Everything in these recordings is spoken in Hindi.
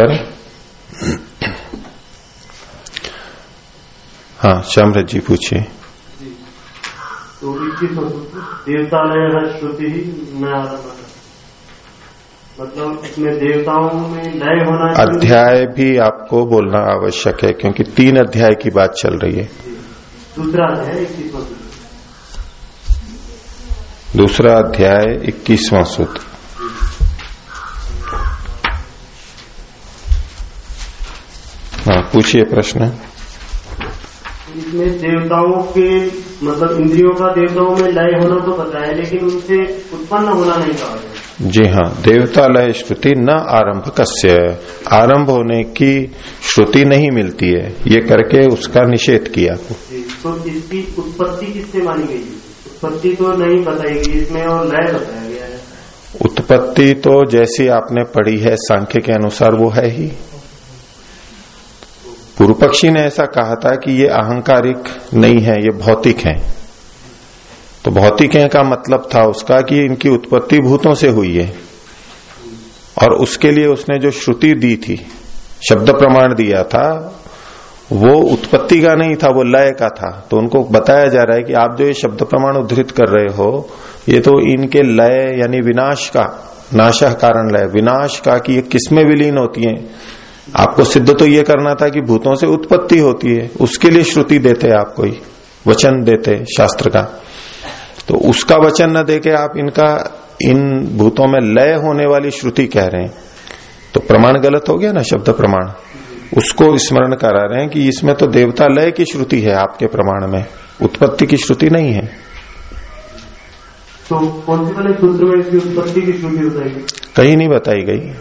करें। हाँ श्यामरज जी पूछिए। तो देवतालय है श्रुति ही। मतलब इसमें देवताओं में लय होना अध्याय भी आपको बोलना आवश्यक है क्योंकि तीन अध्याय की बात चल रही है। दूसरा है इक्कीस दूसरा अध्याय इक्कीसवां सूत्र। पूछिए प्रश्न। इसमें देवताओं के मतलब इंद्रियों का देवताओं में लय होना तो पता है लेकिन उनसे उत्पन्न होना नहीं कहा जी हाँ देवता लय श्रुति न आरंभ कस्य। आरंभ होने की श्रुति नहीं मिलती है। ये करके उसका निषेध किया। तो इसकी उत्पत्ति किससे मानी गई? उत्पत्ति तो नहीं बताई गई इसमें और लय बताया गया है। उत्पत्ति तो जैसी आपने पढ़ी है सांख्य के अनुसार वो है ही। पूर्व पक्षी ने ऐसा कहा था कि ये अहंकारिक नहीं है, ये भौतिक है। तो भौतिक है का मतलब था उसका कि इनकी उत्पत्ति भूतों से हुई है। और उसके लिए उसने जो श्रुति दी थी, शब्द प्रमाण दिया था, वो उत्पत्ति का नहीं था, वो लय का था। तो उनको बताया जा रहा है कि आप जो ये शब्द प्रमाण उद्धृत कर रहे हो, ये तो इनके लय यानी विनाश का, नाश कारण लय, विनाश का कि ये किसमें विलीन होती है? आपको सिद्ध तो ये करना था कि भूतों से उत्पत्ति होती है। उसके लिए श्रुति देते आपको ही वचन देते शास्त्र का। तो उसका वचन न देके आप इनका इन भूतों में लय होने वाली श्रुति कह रहे हैं। तो प्रमाण गलत हो गया ना शब्द प्रमाण? उसको स्मरण करा रहे हैं कि इसमें तो देवता लय की श्रुति है आपके प्रमाण में। उत्पत्ति की श्रुति नहीं है। तो कौन से वाले सूत्र में इसकी उत्पत्ति की श्रुति बताएगी कहीं नहीं बताई गई।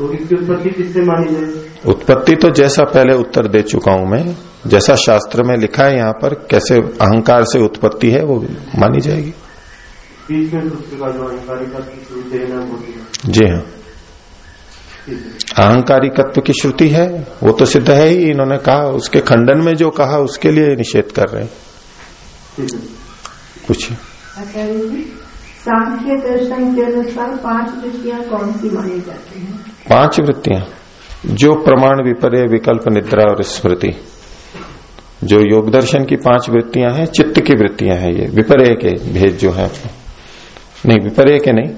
तो इसकी उत्पत्ति किससे मानी जाए उत्पत्ति तो जैसा पहले उत्तर दे चुका हूँ मैं जैसा शास्त्र में लिखा है यहाँ पर कैसे अहंकार से उत्पत्ति है वो मानी जाएगी। बीच में सूत्र का जो है। अहंकारिकत्व की श्रुति है वो तो सिद्ध है ही इन्होंने कहा उसके खंडन में जो कहा उसके लिए निषेध कर रहे हैं। है। पूछिए। सांख्य दर्शन के अनुसार पाँच वृत्तियाँ कौन सी मानी जाती हैं? पाँच वृत्तियाँ जो प्रमाण विपर्य विकल्प निद्रा और स्मृति। जो योग दर्शन की पाँच वृत्तियाँ हैं चित्त की वृत्तियाँ हैं ये विपर्य के भेद जो है। नहीं विपर्य के नहीं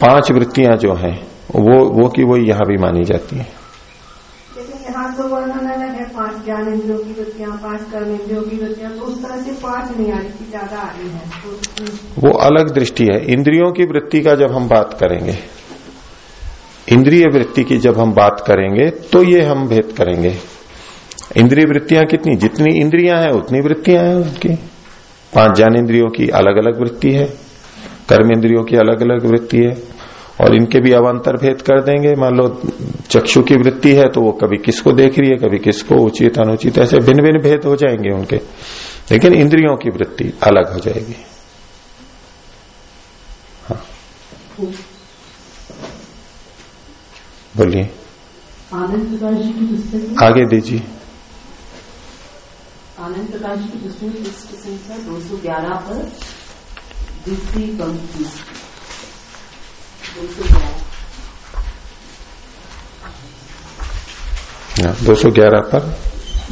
पाँच वृत्तियाँ जो हैं वो वो की वो यहाँ भी मानी जाती है। यहाँ तो वर्णन अलग है पाँच ज्ञान इंद्रियों की वृत्तियाँ पाँच कर्म इंद्रियों की वृत्तियाँ तो उस तरह से पाँच नहीं आ रही ज़्यादा आ रही है। तो वो अलग दृष्टि है। इंद्रियों की वृत्ति का जब हम बात करेंगे इंद्रिय वृत्ति की जब हम बात करेंगे तो ये हम भेद करेंगे। इंद्रिय वृत्तियाँ कितनी? जितनी इंद्रियाँ हैं, उतनी वृत्तियाँ हैं उनकी। पाँच ज्ञान इंद्रियों की अलग अलग वृत्ति है, कर्म इंद्रियों की अलग अलग वृत्ति है, और इनके भी अवान्तर भेद कर देंगे। मान लो, चक्षु की वृत्ति है तो वो कभी किसको देख रही है, कभी किसको उचित, अनुचित, ऐसे भिन्न भिन्न भेद हो जाएँगे उनके। लेकिन इंद्रियों की वृत्ति अलग हो जाएगी। बोलिए। आनंद प्रकाश जी की पुस्तक आगे दीजिए। आनंद प्रकाश जी की पुस्तक पृष्ठ संख्या दो सौ ग्यारह पर दूसरी पंक्ति दो सौ ग्यारह। दो सौ ग्यारह पर।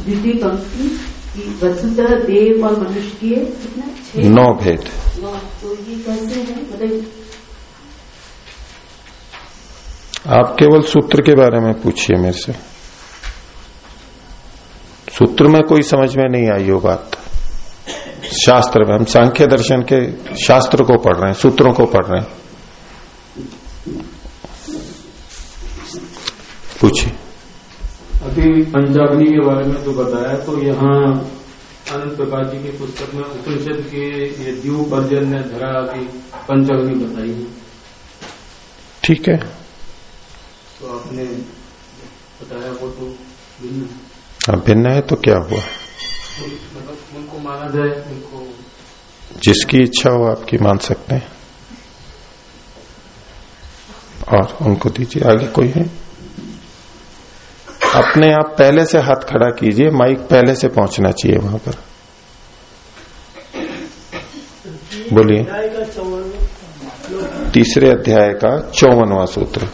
द्वितीय पंक्ति की वसुधरा देव और मनुष्य के कितना? नौ भेद। नौ। तो ये कैसे है? मतलब आप केवल सूत्र के बारे में पूछिए मेरे से। सूत्र में कोई समझ में नहीं आई वो बात। शास्त्र में हम सांख्य दर्शन के शास्त्र को पढ़ रहे हैं सूत्रों को पढ़ रहे हैं। पूछिए। अभी पंचाग्नि के बारे में जो बताया तो यहाँ अनंत प्रकाश जी की पुस्तक में उपनिषद के ये द्यू पर्जन ने धरा की पंचाग्नि बताई है। ठीक है। तो आपने बताया वो तो भिन्न। है। अब भिन्न है तो क्या हुआ? मतलब उनको माना जाए उनको जिसकी इच्छा हो आपकी मान सकते हैं। और उनको दीजिए आगे कोई है? अपने आप पहले से हाथ खड़ा कीजिए माइक पहले से पहुँचना चाहिए वहाँ पर। बोलिए। तीसरे अध्याय का चौवनवा सूत्र।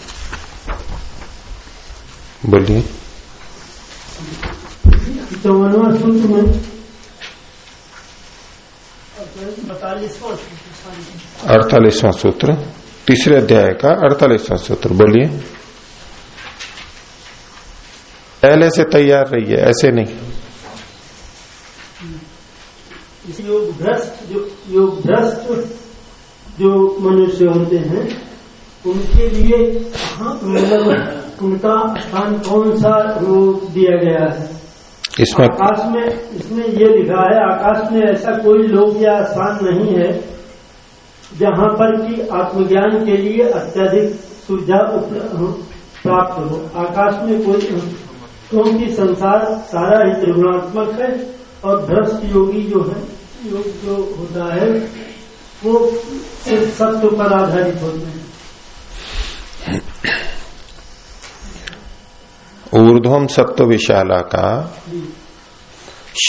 बोलिए। चौवनवा सूत्र में। अड़तालीसवां सूत्र तीसरे अध्याय का अड़तालीसवां सूत्र बोलिए। पहले से तैयार रहिए ऐसे नहीं। योग भ्रष्ट जो योग भ्रष्ट जो मनुष्य होते हैं उनके लिए कहाँ मतलब उनका स्थान कौन सा रूप दिया गया है? इसमें आकाश में इसमें ये लिखा है आकाश में ऐसा कोई लोक या स्थान नहीं है जहाँ पर कि आत्मज्ञान के लिए अत्यधिक सुविधा उपलब्ध प्राप्त हो। आकाश में कोई क्योंकि संसार सारा ही त्रिगुणात्मक है और भ्रष्ट योगी जो है योग जो होता है वो सिर्फ़ सत्य पर आधारित होते हैं। ऊर्ध्वम सत्व विशाला का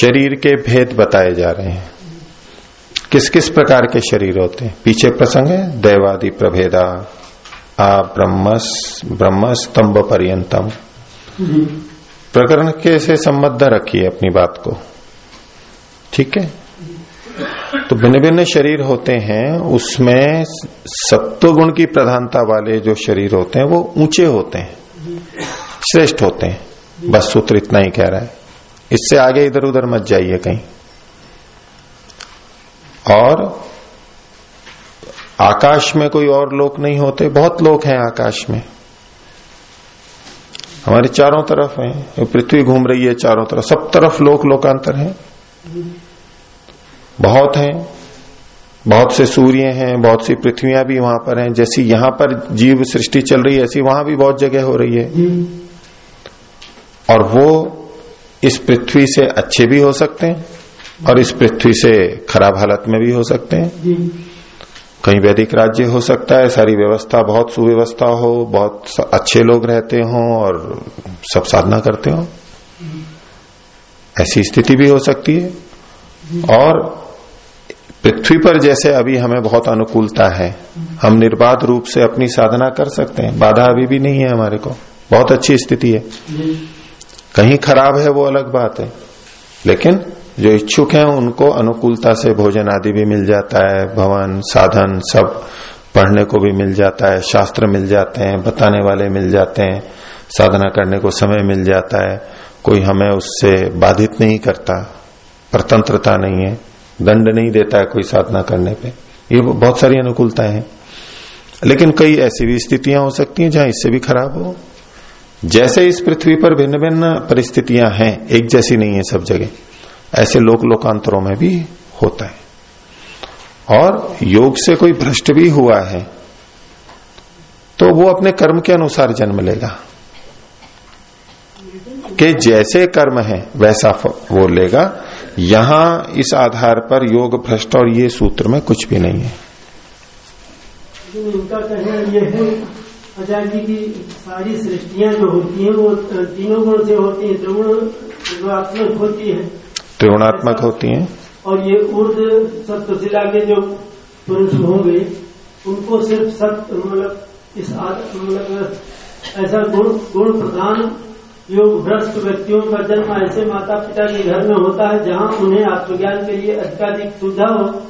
शरीर के भेद बताए जा रहे हैं। किस किस प्रकार के शरीर होते हैं? पीछे प्रसंग है, दैवादि प्रभेदा, आ ब्रह्मस ब्रह्म स्तंभ पर्यंतम। प्रकरण के से संबद्ध रखिए अपनी बात को। ठीक है? तो भिन्न भिन्न शरीर होते हैं, उसमें सत्व गुण की प्रधानता वाले जो शरीर होते हैं, वो ऊँचे होते हैं। श्रेष्ठ होते हैं। बस सूत्र इतना ही कह रहा है। इससे आगे इधर उधर मत जाइए कहीं। और आकाश में कोई और लोक नहीं होते। बहुत लोग हैं आकाश में। हमारे चारों तरफ़ है। पृथ्वी घूम रही है चारों तरफ़। सब तरफ़ लोक लोकांतर है। बहुत हैं। बहुत से सूर्य हैं, बहुत सी पृथ्वियाँ भी वहाँ पर हैं। जैसी यहाँ पर जीव सृष्टि चल रही है, ऐसी वहाँ भी बहुत जगह हो रही है। और वो इस पृथ्वी से अच्छे भी हो सकते हैं और इस पृथ्वी से खराब हालत में भी हो सकते हैं। कहीं वैदिक राज्य हो सकता है सारी व्यवस्था बहुत सुव्यवस्था हो बहुत अच्छे लोग रहते हो और सब साधना करते हो। ऐसी स्थिति भी हो सकती है। और पृथ्वी पर जैसे अभी हमें बहुत अनुकूलता है हम निर्बाध रूप से अपनी साधना कर सकते हैं। बाधा अभी भी नहीं है हमारे को। बहुत अच्छी स्थिति है। कहीं खराब है वो अलग बात है। लेकिन जो इच्छुक हैं, उनको अनुकूलता से भोजन आदि भी मिल जाता है, भवन, साधन सब पढ़ने को भी मिल जाता है, शास्त्र मिल जाते हैं, बताने वाले मिल जाते हैं, साधना करने को समय मिल जाता है, कोई हमें उससे बाधित नहीं करता, परतंत्रता नहीं है, दंड नहीं देता है कोई साधना करने पे। ये बहुत सारी अनुकूलताएँ हैं। लेकिन कई ऐसी भी स्थितियाँ हो सकती हैं जहाँ इससे भी खराब हो। जैसे इस पृथ्वी पर भिन्न भिन्न परिस्थितियाँ हैं, एक जैसी नहीं है सब जगह, ऐसे लोक लोकांतरों में भी होता है। और योग से कोई भ्रष्ट भी हुआ है तो वो अपने कर्म के अनुसार जन्म लेगा। कि जैसे कर्म है, वैसा वो लेगा। यहाँ इस आधार पर योग भ्रष्ट और ये सूत्र में कुछ भी नहीं है आचार्य जी की सारी सृष्टियाँ जो होती हैं वो तीनों गुण से होती हैं त्रिगुणात्मक होती है। त्रिगुणात्मक होती हैं? और ये ऊर्द सप्तशिला के जो पुरुष होंगे उनको सिर्फ़ सत्य मतलब इस मतलब ऐसा गुण गुण प्रधान योग भ्रष्ट व्यक्तियों का जन्म ऐसे माता पिता के घर में होता है जहाँ उन्हें आत्मज्ञान के लिए अत्याधिक सुविधा हो।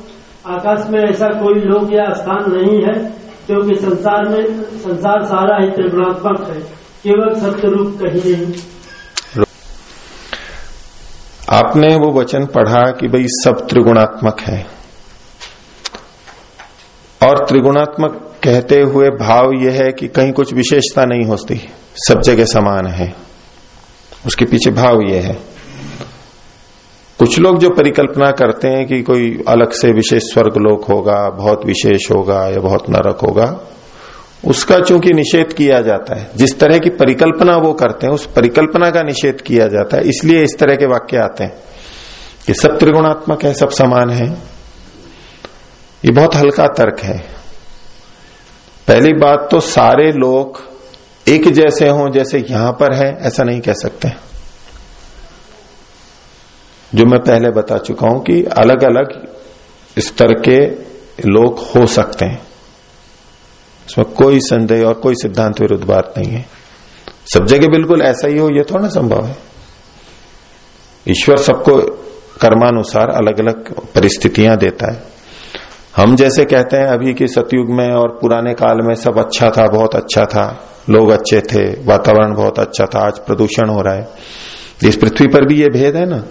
आकाश में ऐसा कोई लोक या स्थान नहीं है। क्योंकि संसार में, संसार सारा ही त्रिगुणात्मक है। केवल सत्य रूप कहीं नहीं आपने वो वचन पढ़ा कि भाई सब त्रिगुणात्मक है। और त्रिगुणात्मक कहते हुए भाव यह है कि कहीं कुछ विशेषता नहीं होती। सब जगह समान है। उसके पीछे भाव यह है। कुछ लोग जो परिकल्पना करते हैं कि कोई अलग से विशेष स्वर्ग लोक होगा, बहुत विशेष होगा या बहुत नरक होगा, उसका चूँकि निषेध किया जाता है, जिस तरह की परिकल्पना वो करते हैं, उस परिकल्पना का निषेध किया जाता है, इसलिए इस तरह के वाक्य आते हैं कि सब त्रिगुणात्मक है, सब समान है। ये बहुत हल्का तर्क है। पहली बात तो सारे लोग एक जैसे हों जैसे यहाँ पर है, ऐसा नहीं कह सकते। जो मैं पहले बता चुका हूँ कि अलग अलग स्तर के लोग हो सकते हैं। इसमें कोई संदेह और कोई सिद्धांत विरुद्ध बात नहीं है। सब जगह बिल्कुल ऐसा ही हो यह थोड़ा संभव है। ईश्वर सबको कर्मानुसार अलग अलग परिस्थितियाँ देता है। हम जैसे कहते हैं अभी के सतयुग में और पुराने काल में सब अच्छा था, बहुत अच्छा था। लोग अच्छे थे, वातावरण बहुत अच्छा था, आज प्रदूषण हो रहा है। इस पृथ्वी पर भी ये भेद है ना?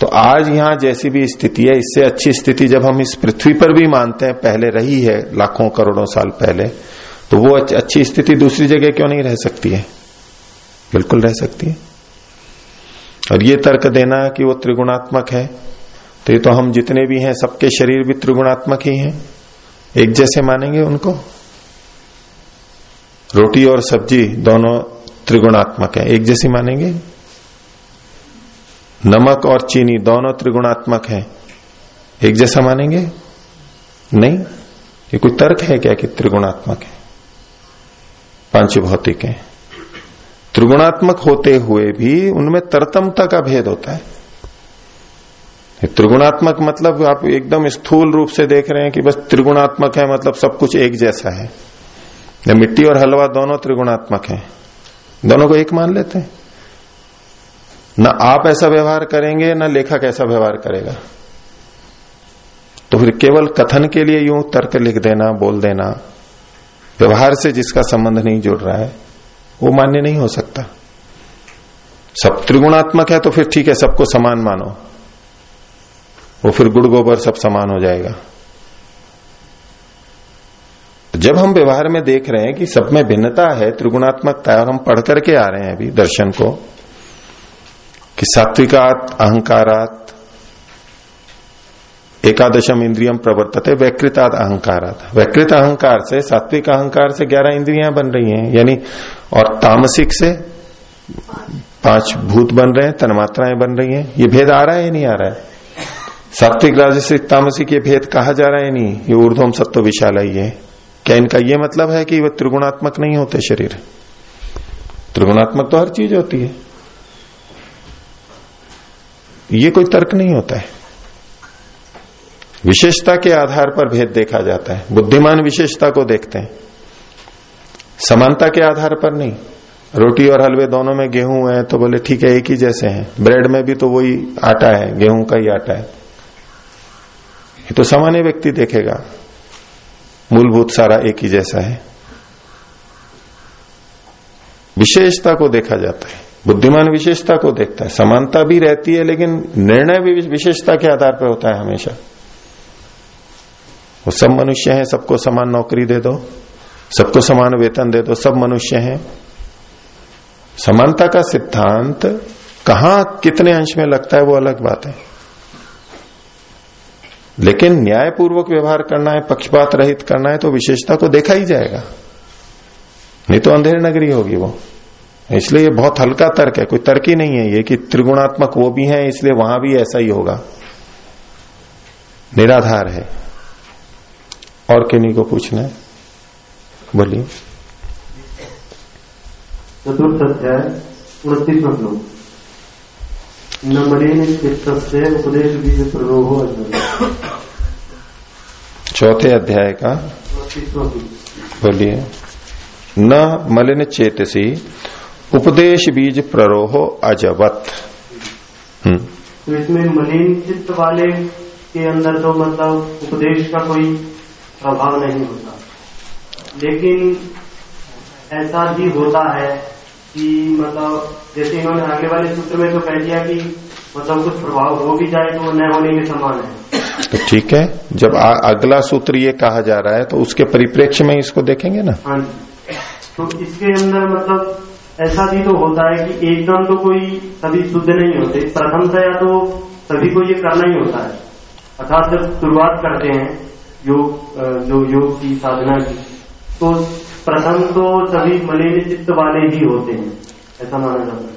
तो आज यहाँ जैसी भी स्थिति है, इससे अच्छी स्थिति जब हम इस पृथ्वी पर भी मानते हैं, पहले रही है, लाखों करोड़ों साल पहले तो वो अच्छी स्थिति दूसरी जगह क्यों नहीं रह सकती है? बिल्कुल रह सकती है। और ये तर्क देना कि वो त्रिगुणात्मक है तो ये तो हम जितने भी हैं, सबके शरीर भी त्रिगुणात्मक ही हैं। एक जैसे मानेंगे उनको? रोटी और सब्ज़ी दोनों त्रिगुणात्मक है, एक जैसी मानेंगे? नमक और चीनी दोनों त्रिगुणात्मक है। एक जैसा मानेंगे? नहीं। ये कोई तर्क है क्या कि त्रिगुणात्मक है? पाँच भौतिक है। त्रिगुणात्मक होते हुए भी उनमें तरतमता का भेद होता है। त्रिगुणात्मक मतलब आप एकदम स्थूल रूप से देख रहे हैं कि बस त्रिगुणात्मक है मतलब सब कुछ एक जैसा है। मिट्टी और हलवा दोनों त्रिगुणात्मक है। दोनों को एक मान लेते हैं। न आप ऐसा व्यवहार करेंगे, न लेखक ऐसा व्यवहार करेगा। तो फिर केवल कथन के लिए यूँ तर्क लिख देना, बोल देना, व्यवहार से जिसका संबंध नहीं जुड़ रहा है, वो मान्य नहीं हो सकता। सब त्रिगुणात्मक है तो फिर ठीक है, सबको समान मानो। वो फिर गुड़ गोबर सब समान हो जाएगा। जब हम व्यवहार में देख रहे हैं कि सब में भिन्नता है, त्रिगुणात्मकता है, और हम पढ़ करके आ रहे हैं अभी दर्शन को कि सात्विकात, अहंकारात, एकादशम इंद्रियम प्रवर्तते वैकृताद अहंकारात। वैकृत अहंकार से, सात्विक अहंकार से ग्यारह इंद्रियाँ बन रही हैं, यानी और तामसिक से पाँच भूत बन रहे हैं, तन्मात्राएँ बन रही हैं। ये भेद आ रहा है या नहीं आ रहा है? सात्विक राजसिक, तामसिक ये भेद कहा जा रहा है नहीं? ये ऊर्धम सत्व विशाल ये। क्या इनका ये मतलब है कि वह त्रिगुणात्मक नहीं होते शरीर? त्रिगुणात्मक तो हर चीज़ होती है। ये कोई तर्क नहीं होता है। विशेषता के आधार पर भेद देखा जाता है। बुद्धिमान विशेषता को देखते हैं। समानता के आधार पर नहीं। रोटी और हलवे दोनों में गेहूँ है तो बोले, ठीक है, एक ही जैसे हैं। ब्रेड में भी तो वही आटा है, गेहूँ का ही आटा है। ये तो सामान्य व्यक्ति देखेगा। मूलभूत सारा एक ही जैसा है। विशेषता को देखा जाता है। बुद्धिमान विशेषता को देखता है। समानता भी रहती है, लेकिन निर्णय भी विशेषता के आधार पर होता है हमेशा। वो सब मनुष्य हैं, सबको समान नौकरी दे दो, सबको समान वेतन दे दो, सब मनुष्य हैं। समानता का सिद्धांत कहा, कितने अंश में लगता है वो अलग बात है। लेकिन न्यायपूर्वक व्यवहार करना है, पक्षपात रहित करना है तो विशेषता को देखा ही जाएगा। नहीं तो अंधेर नगरी होगी वो। इसलिए ये बहुत हल्का तर्क है कोई तर्क ही नहीं है ये कि त्रिगुणात्मक वो भी है इसलिए वहाँ भी ऐसा ही होगा। निराधार है। और किन्हीं को पूछना है? बोलिए। चतुर्थ अध्याय उनतीसवा श्लोक। उपदेश बीज चौथे अध्याय का। बोलिए। न मलिन चेतसी। उपदेश बीज प्ररोह अजवत। हम्म। तो इसमें मलिन चित्त वाले के अंदर तो मतलब उपदेश का कोई प्रभाव नहीं होता। लेकिन ऐसा भी होता है कि मतलब जैसे इन्होंने आगे वाले सूत्र में तो कह दिया कि मतलब कुछ प्रभाव हो भी जाए तो वो न होने के समान है। तो ठीक है जब आ, अगला सूत्र ये कहा जा रहा है तो उसके परिप्रेक्ष्य में इसको देखेंगे ना? हाँ तो इसके अंदर मतलब ऐसा भी तो होता है कि एकदम तो कोई सभी शुद्ध नहीं होते प्रथमतया तो सभी को ये करना ही होता है। अर्थात जब शुरुआत करते हैं, योग जो योग की साधना की तो प्रथम तो सभी मलिन चित्त वाले ही होते हैं, ऐसा माना जाता है।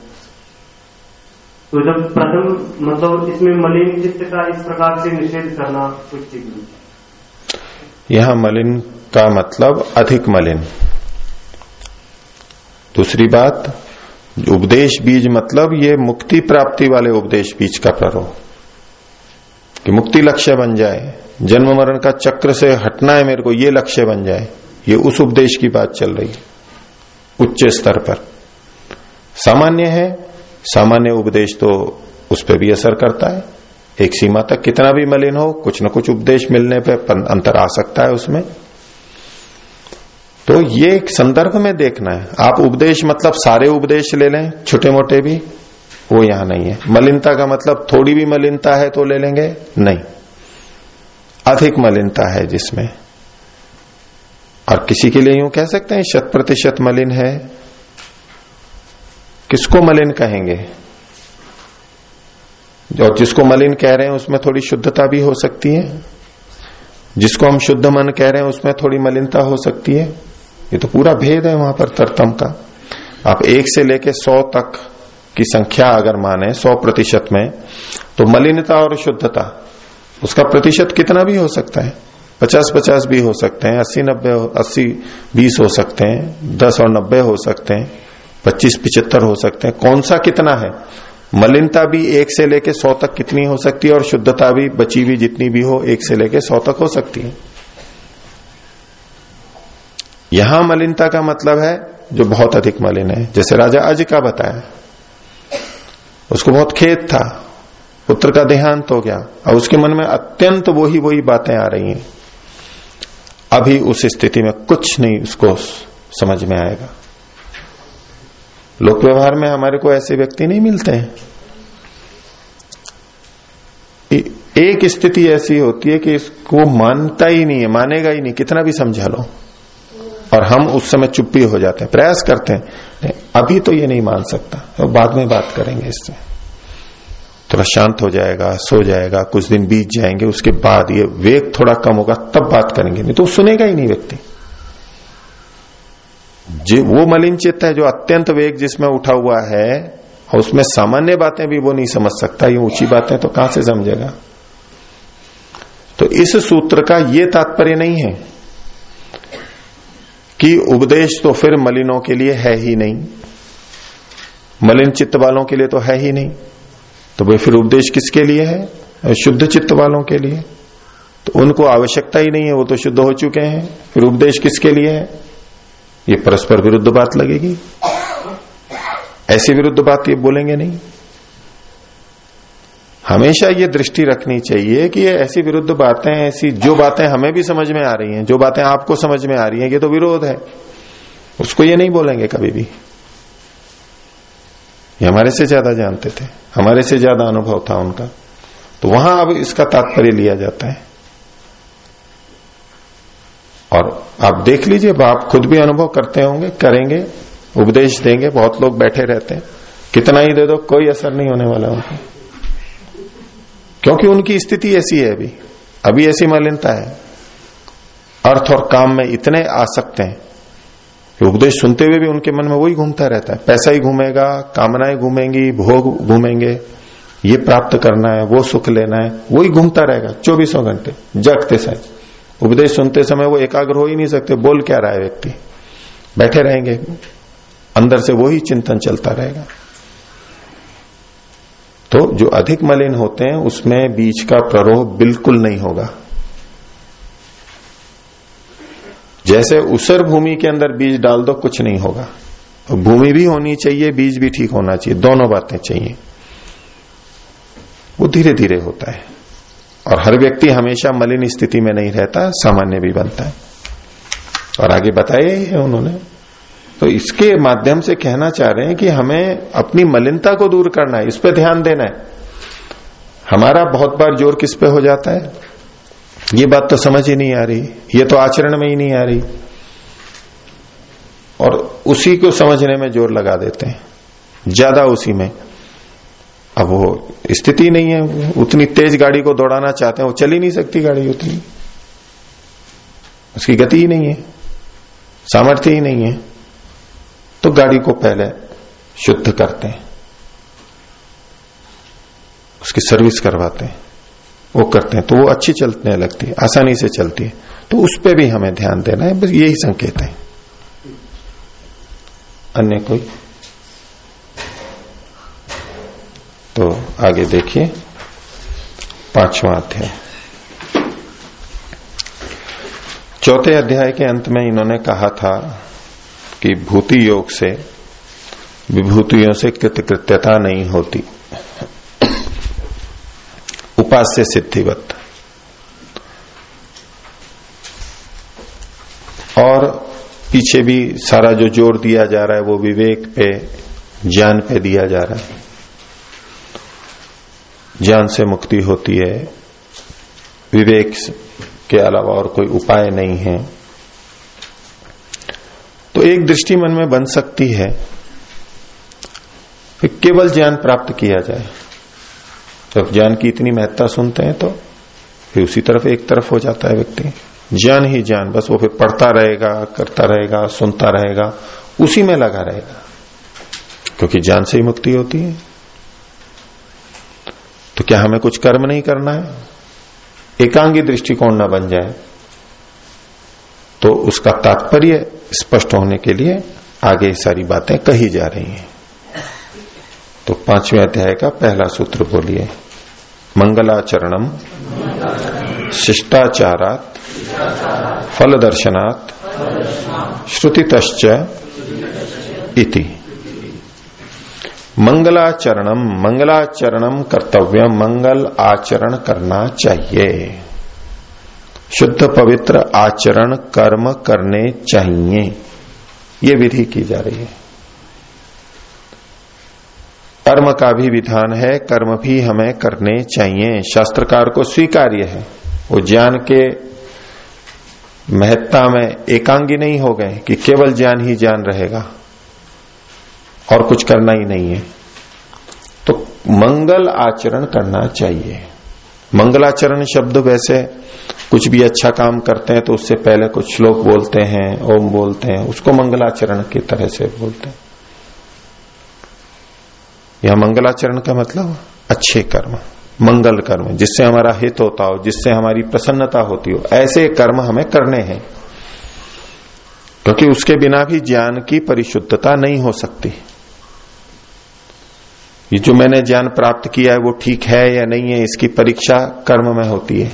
तो जब प्रथम मतलब इसमें मलिन चित्त का इस प्रकार से निषेध करना कुछ ठीक नहीं। यहाँ मलिन का मतलब अधिक मलिन। दूसरी बात, उपदेश बीज मतलब ये मुक्ति प्राप्ति वाले उपदेश बीज का प्रारोह कि मुक्ति लक्ष्य बन जाए। जन्म मरण का चक्र से हटना है मेरे को, ये लक्ष्य बन जाए। ये उस उपदेश की बात चल रही है, उच्च स्तर पर। सामान्य है, सामान्य उपदेश तो उस पर भी असर करता है। एक सीमा तक कितना भी मलिन हो, कुछ न कुछ उपदेश मिलने पे अंतर आ सकता है उसमें। तो ये एक संदर्भ में देखना है। आप उपदेश मतलब सारे उपदेश ले लें छोटे मोटे भी, वो यहाँ नहीं है। मलिनता का मतलब थोड़ी भी मलिनता है तो ले लेंगे, नहीं। अधिक मलिनता है जिसमें। और किसी के लिए यूँ कह सकते हैं, शत प्रतिशत मलिन है। किसको मलिन कहेंगे? और जिसको मलिन कह रहे हैं, उसमें थोड़ी शुद्धता भी हो सकती है। जिसको हम शुद्ध मन कह रहे हैं, उसमें थोड़ी मलिनता हो सकती है। ये तो पूरा भेद है वहाँ पर तरतम का। आप एक से लेके सौ तक की संख्या अगर माने, सौ प्रतिशत में तो मलिनता और शुद्धता, उसका प्रतिशत कितना भी हो सकता है। पचास पचास भी हो सकते हैं, अस्सी नब्बे, अस्सी बीस हो सकते हैं, दस और नब्बे हो सकते हैं, पच्चीस पिचहत्तर हो सकते हैं। कौन सा कितना है? मलिनता भी एक से लेके सौ तक कितनी हो सकती है और शुद्धता भी, बची हुई जितनी भी हो, एक से लेके सौ तक हो सकती है। यहाँ मलिनता का मतलब है जो बहुत अधिक मलिन है। जैसे राजा अज का बताया, उसको बहुत खेत था, पुत्र का देहांत हो गया, और उसके मन में अत्यंत वही वही बातें आ रही हैं। अभी उस स्थिति में कुछ नहीं उसको समझ में आएगा। लोक व्यवहार में हमारे को ऐसे व्यक्ति नहीं मिलते हैं। एक स्थिति ऐसी होती है कि इसको मानता ही नहीं है, मानेगा ही नहीं, कितना भी समझा लो। और हम उस समय चुप्पी हो जाते हैं, प्रयास करते हैं। अभी तो ये नहीं मान सकता। तो बाद में बात करेंगे इससे। थोड़ा शांत हो जाएगा, सो जाएगा, कुछ दिन बीत जाएँगे, उसके बाद ये वेग थोड़ा कम होगा, तब बात करेंगे। नहीं तो सुनेगा ही नहीं व्यक्ति। जो, वो मलिन चित्त है जो अत्यंत वेग जिसमें उठा हुआ है, और उसमें सामान्य बातें भी वो नहीं समझ सकता, ये ऊँची बातें तो कहाँ से समझेगा? तो इस सूत्र का ये तात्पर्य नहीं है। कि उपदेश तो फिर मलिनों के लिए है ही नहीं। मलिन चित्त वालों के लिए तो है ही नहीं। तो भाई फिर उपदेश किसके लिए है? शुद्ध चित्त वालों के लिए। तो उनको आवश्यकता ही नहीं है, वो तो शुद्ध हो चुके हैं। फिर उपदेश किसके लिए है? ये परस्पर विरुद्ध बात लगेगी। ऐसी विरुद्ध बात ये बोलेंगे नहीं। हमेशा ये दृष्टि रखनी चाहिए कि ये ऐसी विरुद्ध बातें, ऐसी जो बातें हमें भी समझ में आ रही हैं, जो बातें आपको समझ में आ रही हैं, ये तो विरोध है। उसको ये नहीं बोलेंगे कभी भी। ये हमारे से ज़्यादा जानते थे, हमारे से ज़्यादा अनुभव था उनका। तो वहाँ अब इसका तात्पर्य लिया जाता है। और आप देख लीजिए आप खुद भी अनुभव करते होंगे, करेंगे, उपदेश देंगे, बहुत लोग बैठे रहते हैं। कितना ही दे दो, कोई असर नहीं होने वाला उनको। क्योंकि उनकी स्थिति ऐसी है अभी। अभी ऐसी मलिनता है। अर्थ और काम में इतने आ सकते हैं कि उपदेश सुनते हुए भी उनके मन में वही घूमता रहता है। पैसा ही घूमेगा, कामनाएँ घूमेंगी, भोग घूमेंगे, ये प्राप्त करना है, वो सुख लेना है, वही घूमता रहेगा चौबीसों घंटे, जगते साथ। उपदेश सुनते समय वो एकाग्र हो ही नहीं सकते, बोल क्या रहा है व्यक्ति? बैठे रहेंगे, अंदर से वही चिंतन चलता रहेगा। तो जो अधिक मलिन होते हैं, उसमें बीज का प्ररोह बिल्कुल नहीं होगा। जैसे उसर भूमि के अंदर बीज डाल दो, कुछ नहीं होगा। भूमि भी होनी चाहिए, बीज भी ठीक होना चाहिए, दोनों बातें चाहिए। वो धीरे धीरे होता है। और हर व्यक्ति हमेशा मलिन स्थिति में नहीं रहता, सामान्य भी बनता है। और आगे है उन्होंने। तो इसके माध्यम से कहना चाह रहे हैं कि हमें अपनी मलिनता को दूर करना है, इस पर ध्यान देना है। हमारा बहुत बार ज़ोर किस पे हो जाता है? ये बात तो समझ ही नहीं आ रही, ये तो आचरण में ही नहीं आ रही। और उसी को समझने में ज़ोर लगा देते हैं, ज़्यादा उसी में। अब वो स्थिति नहीं है उतनी तेज गाड़ी को दौड़ाना चाहते हैं, वो चल नहीं सकती गाड़ी उतनी। उसकी गति ही नहीं है, सामर्थ्य ही नहीं है। तो गाड़ी को पहले शुद्ध करते हैं। उसकी सर्विस करवाते हैं। वो करते हैं तो वो अच्छी चलने लगती है, आसानी से चलती है। तो उस पर भी हमें ध्यान देना है, बस यही संकेत है। अन्य कोई? तो आगे देखिए, पांचवा अध्याय। चौथे अध्याय के अंत में इन्होंने कहा था कि भूति योग से विभूतियों से कृतकृत्यता नहीं होती। उपास्य सिद्धिवत। और पीछे भी सारा जो ज़ोर दिया जा रहा है, वो विवेक पे, ज्ञान पे दिया जा रहा है। ज्ञान से मुक्ति होती है। विवेक के अलावा और कोई उपाय नहीं है। तो एक दृष्टि मन में बन सकती है कि केवल ज्ञान प्राप्त किया जाए। जब ज्ञान की इतनी महत्ता सुनते हैं तो फिर उसी तरफ़ एक तरफ़ हो जाता है व्यक्ति। ज्ञान ही ज्ञान, बस वो फिर पढ़ता रहेगा, करता रहेगा, सुनता रहेगा, उसी में लगा रहेगा। क्योंकि ज्ञान से ही मुक्ति होती है। तो क्या हमें कुछ कर्म नहीं करना है? एकांगी दृष्टिकोण न बन जाए तो उसका तात्पर्य स्पष्ट होने के लिए आगे सारी बातें कही जा रही हैं। तो पाँचवें अध्याय का पहला सूत्र बोलिए। मंगलाचरणम, शिष्टाचारात फल दर्शनात् श्रुतितश्च इति। मंगलाचरणम मंगलाचरणम कर्तव्य मंगल आचरण करना चाहिए। शुद्ध पवित्र आचरण कर्म करने चाहिए। ये विधि की जा रही है। कर्म का भी विधान है, कर्म भी हमें करने चाहिए। शास्त्रकार को स्वीकार्य है। वो ज्ञान के महत्ता में एकांगी नहीं हो गए कि केवल ज्ञान ही ज्ञान रहेगा और कुछ करना ही नहीं है। तो मंगल आचरण करना चाहिए। मंगलाचरण शब्द वैसे कुछ भी अच्छा काम करते हैं तो उससे पहले कुछ श्लोक बोलते हैं, ओम बोलते हैं, उसको मंगलाचरण की तरह से बोलते हैं। यह मंगलाचरण का मतलब अच्छे कर्म, मंगल कर्म, जिससे हमारा हित होता हो, जिससे हमारी प्रसन्नता होती हो, ऐसे कर्म हमें करने हैं। क्योंकि उसके बिना भी ज्ञान की परिशुद्धता नहीं हो सकती। ये जो मैंने ज्ञान प्राप्त किया है वो ठीक है या नहीं है, इसकी परीक्षा कर्म में होती है।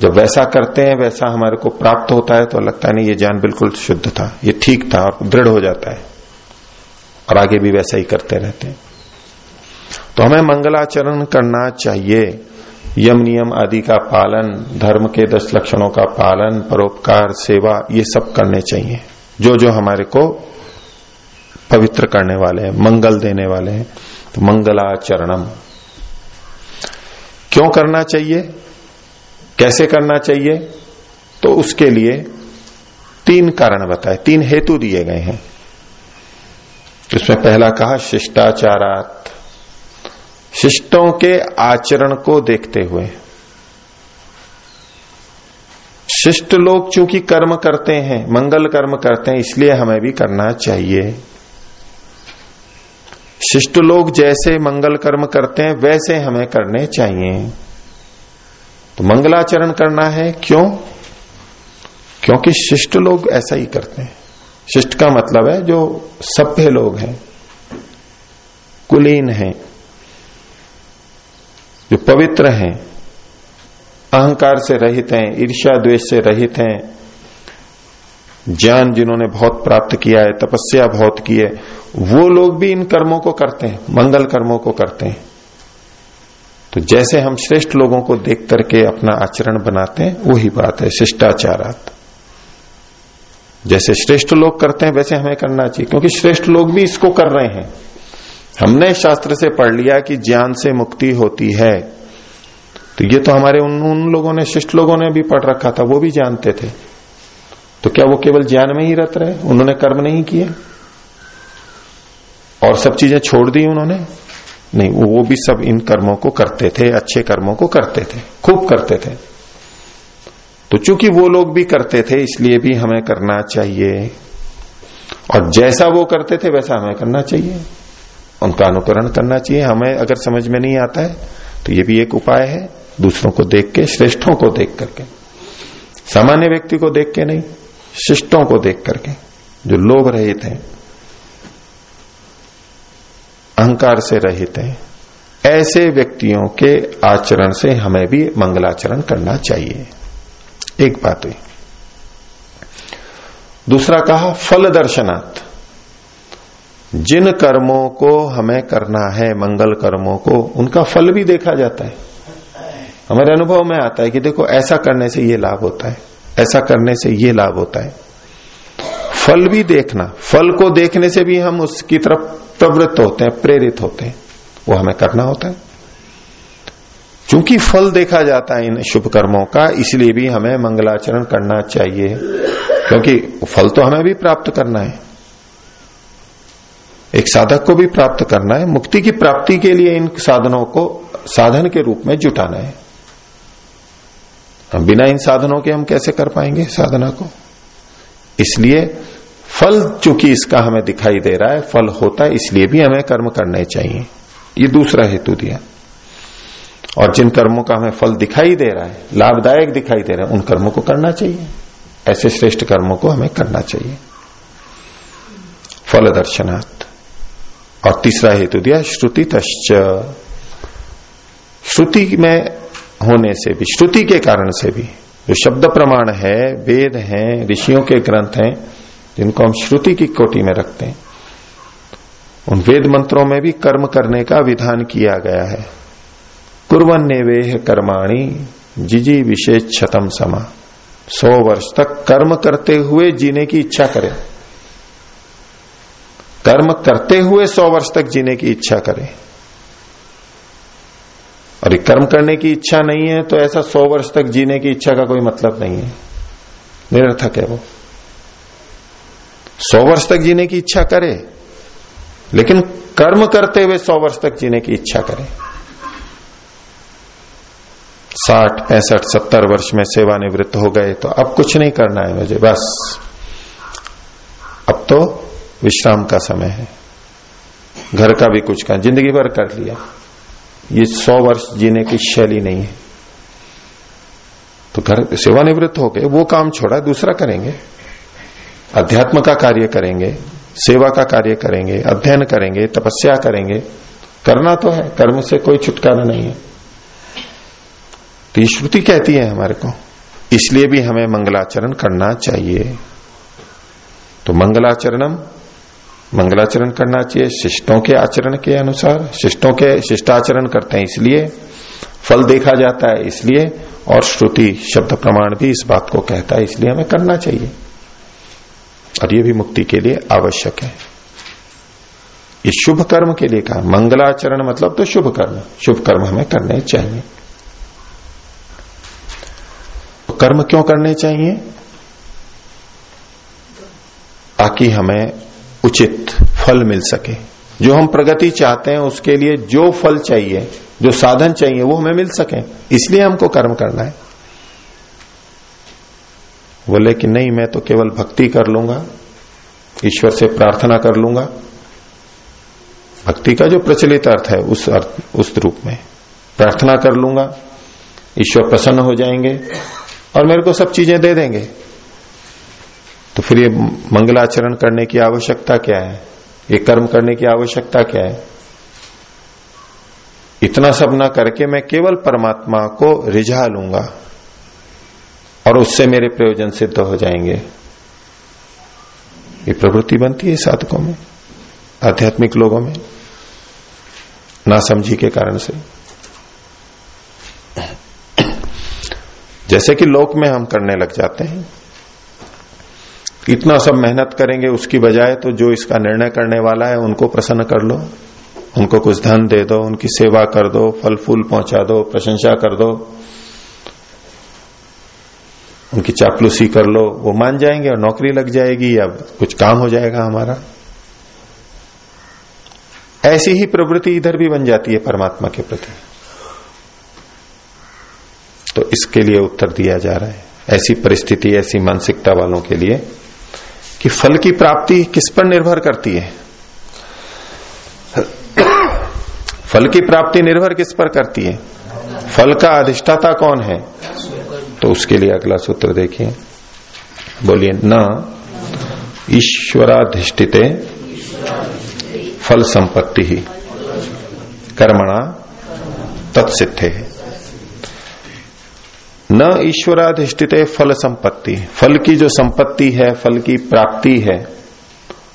जब वैसा करते हैं, वैसा हमारे को प्राप्त होता है तो लगता है नहीं, ये ज्ञान बिल्कुल शुद्ध था, ये ठीक था और दृढ़ हो जाता है। और आगे भी वैसा ही करते रहते हैं। तो हमें मंगलाचरण करना चाहिए। यम नियम आदि का पालन, धर्म के दस लक्षणों का पालन, परोपकार, सेवा, ये सब करने चाहिए। जो जो हमारे को पवित्र करने वाले हैं, मंगल देने वाले हैं तो मंगलाचरणम। क्यों करना चाहिए? कैसे करना चाहिए? तो उसके लिए तीन कारण बताए, तीन हेतु दिए गए हैं। इसमें पहला कहा, शिष्टाचारात। शिष्टों के आचरण को देखते हुए। शिष्ट लोग चूँकि कर्म करते हैं, मंगल कर्म करते हैं, इसलिए हमें भी करना चाहिए। शिष्ट लोग जैसे मंगल कर्म करते हैं, वैसे हमें करने चाहिए। तो मंगलाचरण करना है, क्यों? क्योंकि शिष्ट लोग ऐसा ही करते हैं। शिष्ट का मतलब है जो सभ्य लोग हैं, कुलीन हैं, जो पवित्र हैं, अहंकार से रहित हैं, ईर्ष्या द्वेष से रहित हैं ज्ञान जिन्होंने बहुत प्राप्त किया है, तपस्या बहुत की है, वो लोग भी इन कर्मों को करते हैं, मंगल कर्मों को करते हैं। तो जैसे हम श्रेष्ठ लोगों को देख करके अपना आचरण बनाते हैं, वही बात है, शिष्टाचारात। जैसे श्रेष्ठ लोग करते हैं, वैसे हमें करना चाहिए, क्योंकि श्रेष्ठ लोग भी इसको कर रहे हैं। हमने शास्त्र से पढ़ लिया कि ज्ञान से मुक्ति होती है। तो ये तो हमारे उन उन लोगों ने शिष्ट लोगों ने भी पढ़ रखा था, वो भी जानते थे। तो क्या वो केवल ज्ञान में ही रत रहे? उन्होंने कर्म नहीं किए। और सब चीज़ें छोड़ दी उन्होंने? नहीं, वो भी सब इन कर्मों को करते थे, अच्छे कर्मों को करते थे, खूब करते थे। तो चूँकि वो लोग भी करते थे, इसलिए भी हमें करना चाहिए। और जैसा वो करते थे, वैसा हमें करना चाहिए। उनका अनुकरण करना चाहिए। हमें अगर समझ में नहीं आता है तो ये भी एक उपाय है, दूसरों को देख के, श्रेष्ठों को देख करके। सामान्य व्यक्ति को देख के नहीं। शिष्टों को देख करके, जो लोभ रहित हैं, अहंकार से रहित हैं, ऐसे व्यक्तियों के आचरण से हमें भी मंगलाचरण करना चाहिए। एक बात हुई। दूसरा कहा, फल दर्शनात्। जिन कर्मों को हमें करना है, मंगल कर्मों को, उनका फल भी देखा जाता है। हमारे अनुभव में आता है कि देखो, ऐसा करने से ये लाभ होता है। ऐसा करने से ये लाभ होता है। फल भी देखना, फल को देखने से भी हम उसकी तरफ़ प्रवृत्त होते हैं, प्रेरित होते हैं, वो हमें करना होता है। चूँकि फल देखा जाता है इन शुभ कर्मों का, इसलिए भी हमें मंगलाचरण करना चाहिए, क्योंकि फल तो हमें भी प्राप्त करना है। एक साधक को भी प्राप्त करना है, मुक्ति की प्राप्ति के लिए इन साधनों को, साधन के रूप में जुटाना है। बिना इन साधनों के हम कैसे कर पाएँगे साधना को? इसलिए फल चूँकि इसका हमें दिखाई दे रहा है, फल होता है, इसलिए भी हमें कर्म करने चाहिए। ये दूसरा हेतु दिया। और जिन कर्मों का हमें फल दिखाई दे रहा है, लाभदायक दिखाई दे रहा है, उन कर्मों को करना चाहिए। ऐसे श्रेष्ठ कर्मों को हमें करना चाहिए। फल दर्शनात्। और तीसरा हेतु दिया श्रुति तश्च श्रुति में होने से भी, श्रुति के कारण से भी, जो शब्द प्रमाण है, वेद हैं, ऋषियों के ग्रंथ हैं, जिनको हम श्रुति की कोटि में रखते हैं, उन वेद मंत्रों में भी कर्म करने का विधान किया गया है। कुरवन नेवेह कर्माणी जिजी विशेष छतम समा। सौ वर्ष तक कर्म करते हुए जीने की इच्छा करें। कर्म करते हुए सौ वर्ष तक जीने की इच्छा करें। और ये कर्म करने की इच्छा नहीं है तो ऐसा सौ वर्ष तक जीने की इच्छा का कोई मतलब नहीं है। निरर्थक है वो। सौ वर्ष तक जीने की इच्छा करे, लेकिन कर्म करते हुए सौ वर्ष तक जीने की इच्छा करे। साठ, पैंसठ, सत्तर वर्ष में सेवानिवृत्त हो गए तो अब कुछ नहीं करना है मुझे, बस। अब तो विश्राम का समय है। घर का भी कुछ का ज़िंदगी भर कर लिया। ये सौ वर्ष जीने की शैली नहीं है। तो घर सेवानिवृत्त हो गए वो काम छोड़ा, दूसरा करेंगे। अध्यात्म का कार्य करेंगे, सेवा का कार्य करेंगे, अध्ययन करेंगे, तपस्या करेंगे। करना तो है, कर्म से कोई छुटकारा नहीं है। तो ये श्रुति कहती है हमारे को, इसलिए भी हमें मंगलाचरण करना चाहिए। तो मंगलाचरणम मंगलाचरण करना चाहिए, शिष्टों के आचरण के अनुसार, शिष्टों के शिष्टाचरण करते हैं इसलिए, फल देखा जाता है इसलिए, और श्रुति शब्द प्रमाण भी इस बात को कहता है इसलिए हमें करना चाहिए। और ये भी मुक्ति के लिए आवश्यक है। ये शुभ कर्म के लिए कहा, मंगलाचरण मतलब तो शुभ कर्म शुभ कर्म हमें करने चाहिए। तो कर्म क्यों करने चाहिए? ताकि हमें उचित फल मिल सके। जो हम प्रगति चाहते हैं, उसके लिए जो फल चाहिए, जो साधन चाहिए, वो हमें मिल सके। इसलिए हमको कर्म करना है। बोले कि नहीं, मैं तो केवल भक्ति कर लूँगा, ईश्वर से प्रार्थना कर लूँगा। भक्ति का जो प्रचलित अर्थ है, उस अर्थ, उस रूप में प्रार्थना कर लूँगा, ईश्वर प्रसन्न हो जाएँगे और मेरे को सब चीज़ें दे देंगे। तो फिर ये मंगलाचरण करने की आवश्यकता क्या है? ये कर्म करने की आवश्यकता क्या है? इतना सब ना करके मैं केवल परमात्मा को रिझा लूँगा और उससे मेरे प्रयोजन सिद्ध हो जाएँगे। ये प्रवृत्ति बनती है साधकों में, आध्यात्मिक लोगों में, ना समझी के कारण से। जैसे कि लोक में हम करने लग जाते हैं इतना सब मेहनत करेंगे उसकी बजाय तो जो इसका निर्णय करने वाला है उनको प्रसन्न कर लो। उनको कुछ धन दे दो, उनकी सेवा कर दो फल फूल पहुँचा दो, प्रशंसा कर दो। उनकी चापलूसी कर लो। वो मान जाएँगे और नौकरी लग जाएगी या कुछ काम हो जाएगा हमारा। ऐसी ही प्रवृत्ति इधर भी बन जाती है परमात्मा के प्रति। तो इसके लिए उत्तर दिया जा रहा है। ऐसी परिस्थिति, ऐसी मानसिकता वालों के लिए कि फल की प्राप्ति किस पर निर्भर करती है? फल की प्राप्ति निर्भर किस पर करती है? फल का अधिष्ठाता कौन है? तो उसके लिए अगला सूत्र देखिए। बोलिए, न ईश्वराधिष्ठित फल संपत्ति ही। कर्मणा तत्सिद्धे। न ईश्वराधिष्ठित फल संपत्ति। फल की जो संपत्ति है, फल की प्राप्ति है,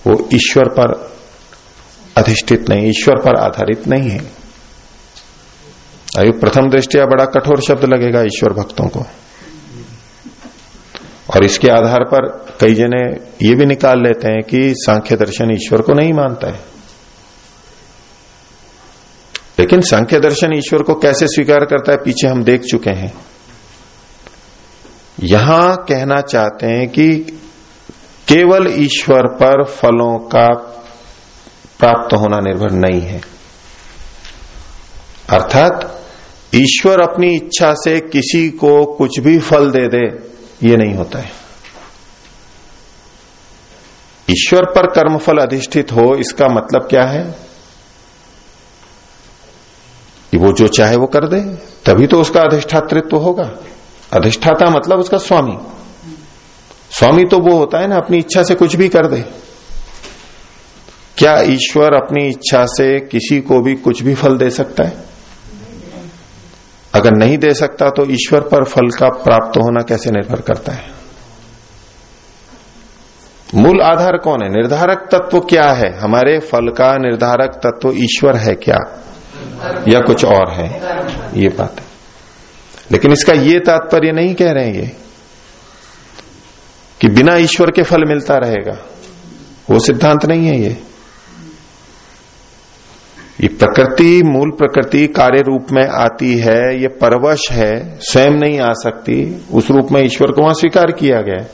वो ईश्वर पर अधिष्ठित नहीं, ईश्वर पर आधारित नहीं है। अभी प्रथम दृष्टिया बड़ा कठोर शब्द लगेगा ईश्वर भक्तों को। और इसके आधार पर कई जने ये भी निकाल लेते हैं कि सांख्य दर्शन ईश्वर को नहीं मानता है। लेकिन सांख्य दर्शन ईश्वर को कैसे स्वीकार करता है, पीछे हम देख चुके हैं। यहाँ कहना चाहते हैं कि केवल ईश्वर पर फलों का प्राप्त होना निर्भर नहीं है। अर्थात, ईश्वर अपनी इच्छा से किसी को कुछ भी फल दे दे, ये नहीं होता है। ईश्वर पर कर्मफल अधिष्ठित हो, इसका मतलब क्या है? कि वो जो चाहे वो कर दे, तभी तो उसका अधिष्ठातृत्व होगा। अधिष्ठाता मतलब उसका स्वामी। स्वामी तो वो होता है ना, अपनी इच्छा से कुछ भी कर दे। क्या ईश्वर अपनी इच्छा से किसी को भी कुछ भी फल दे सकता है? अगर नहीं दे सकता तो ईश्वर पर फल का प्राप्त होना कैसे निर्भर करता है? मूल आधार कौन है? निर्धारक तत्व क्या है? हमारे फल का निर्धारक तत्व ईश्वर है क्या? या कुछ और है? ये बात है। लेकिन इसका ये तात्पर्य नहीं कह रहे हैं ये, कि बिना ईश्वर के फल मिलता रहेगा। वो सिद्धांत नहीं है ये। ये प्रकृति, मूल प्रकृति कार्य रूप में आती है, ये परवश है, स्वयं नहीं आ सकती। उस रूप में ईश्वर को वहाँ स्वीकार किया गया।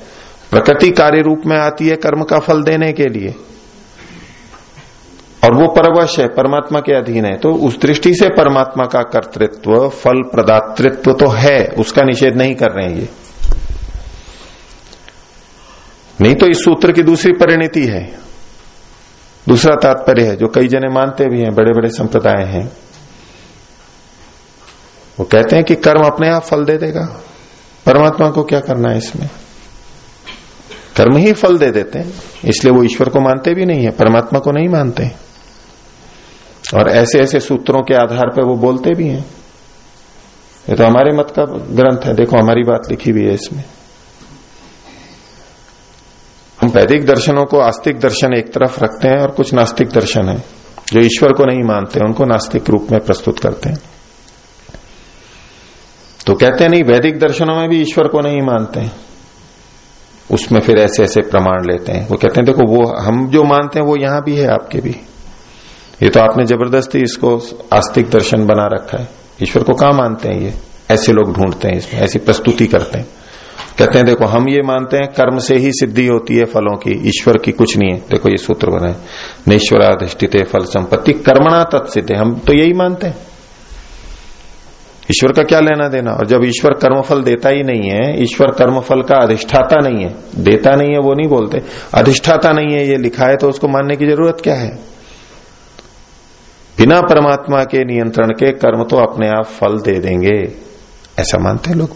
प्रकृति कार्य रूप में आती है कर्म का फल देने के लिए। और वो परवश है, परमात्मा के अधीन है। तो उस दृष्टि से परमात्मा का कर्तृत्व, फल प्रदातृत्व तो है, उसका निषेध नहीं कर रहे हैं ये। नहीं तो इस सूत्र की दूसरी परिणति है। दूसरा तात्पर्य है, जो कई जने मानते भी हैं बड़े बड़े संप्रदाय हैं। वो कहते हैं कि कर्म अपने आप फल दे देगा। परमात्मा को क्या करना है इसमें? कर्म ही फल दे देते हैं। इसलिए वो ईश्वर को मानते भी नहीं है, परमात्मा को नहीं मानते। और ऐसे ऐसे सूत्रों के आधार पर वो बोलते भी हैं। ये तो हमारे मत का ग्रंथ है। देखो, हमारी बात लिखी हुई है इसमें। हम वैदिक दर्शनों को आस्तिक दर्शन एक तरफ़ रखते हैं और कुछ नास्तिक दर्शन है, जो ईश्वर को नहीं मानते, उनको नास्तिक रूप में प्रस्तुत करते हैं। तो कहते हैं, नहीं, वैदिक दर्शनों में भी ईश्वर को नहीं मानते हैं। उसमें फिर ऐसे ऐसे प्रमाण लेते हैं। वो कहते हैं, देखो, वो हम जो मानते हैं, वो यहाँ भी है, आपके भी। ये तो आपने ज़बरदस्ती इसको आस्तिक दर्शन बना रखा है। ईश्वर को कहा मानते हैं ये? ऐसे लोग ढूंढते हैं इसमें, ऐसी प्रस्तुति करते हैं। कहते हैं, देखो, हम ये मानते हैं, कर्म से ही सिद्धि होती है फलों की, ईश्वर की कुछ नहीं है। देखो, ये सूत्र बनाए नईश्वराधिष्ठित फल संपत्ति, कर्मणा तत्सिद्ध, हम तो यही मानते हैं। ईश्वर का क्या लेना देना? और जब ईश्वर कर्मफल देता ही नहीं है, ईश्वर कर्मफल का अधिष्ठाता नहीं है। देता नहीं है, वो नहीं बोलते। अधिष्ठाता नहीं है, ये लिखा है तो उसको मानने की ज़रूरत क्या है? बिना परमात्मा के नियंत्रण के कर्म तो अपने आप फल दे देंगे। ऐसा मानते हैं लोग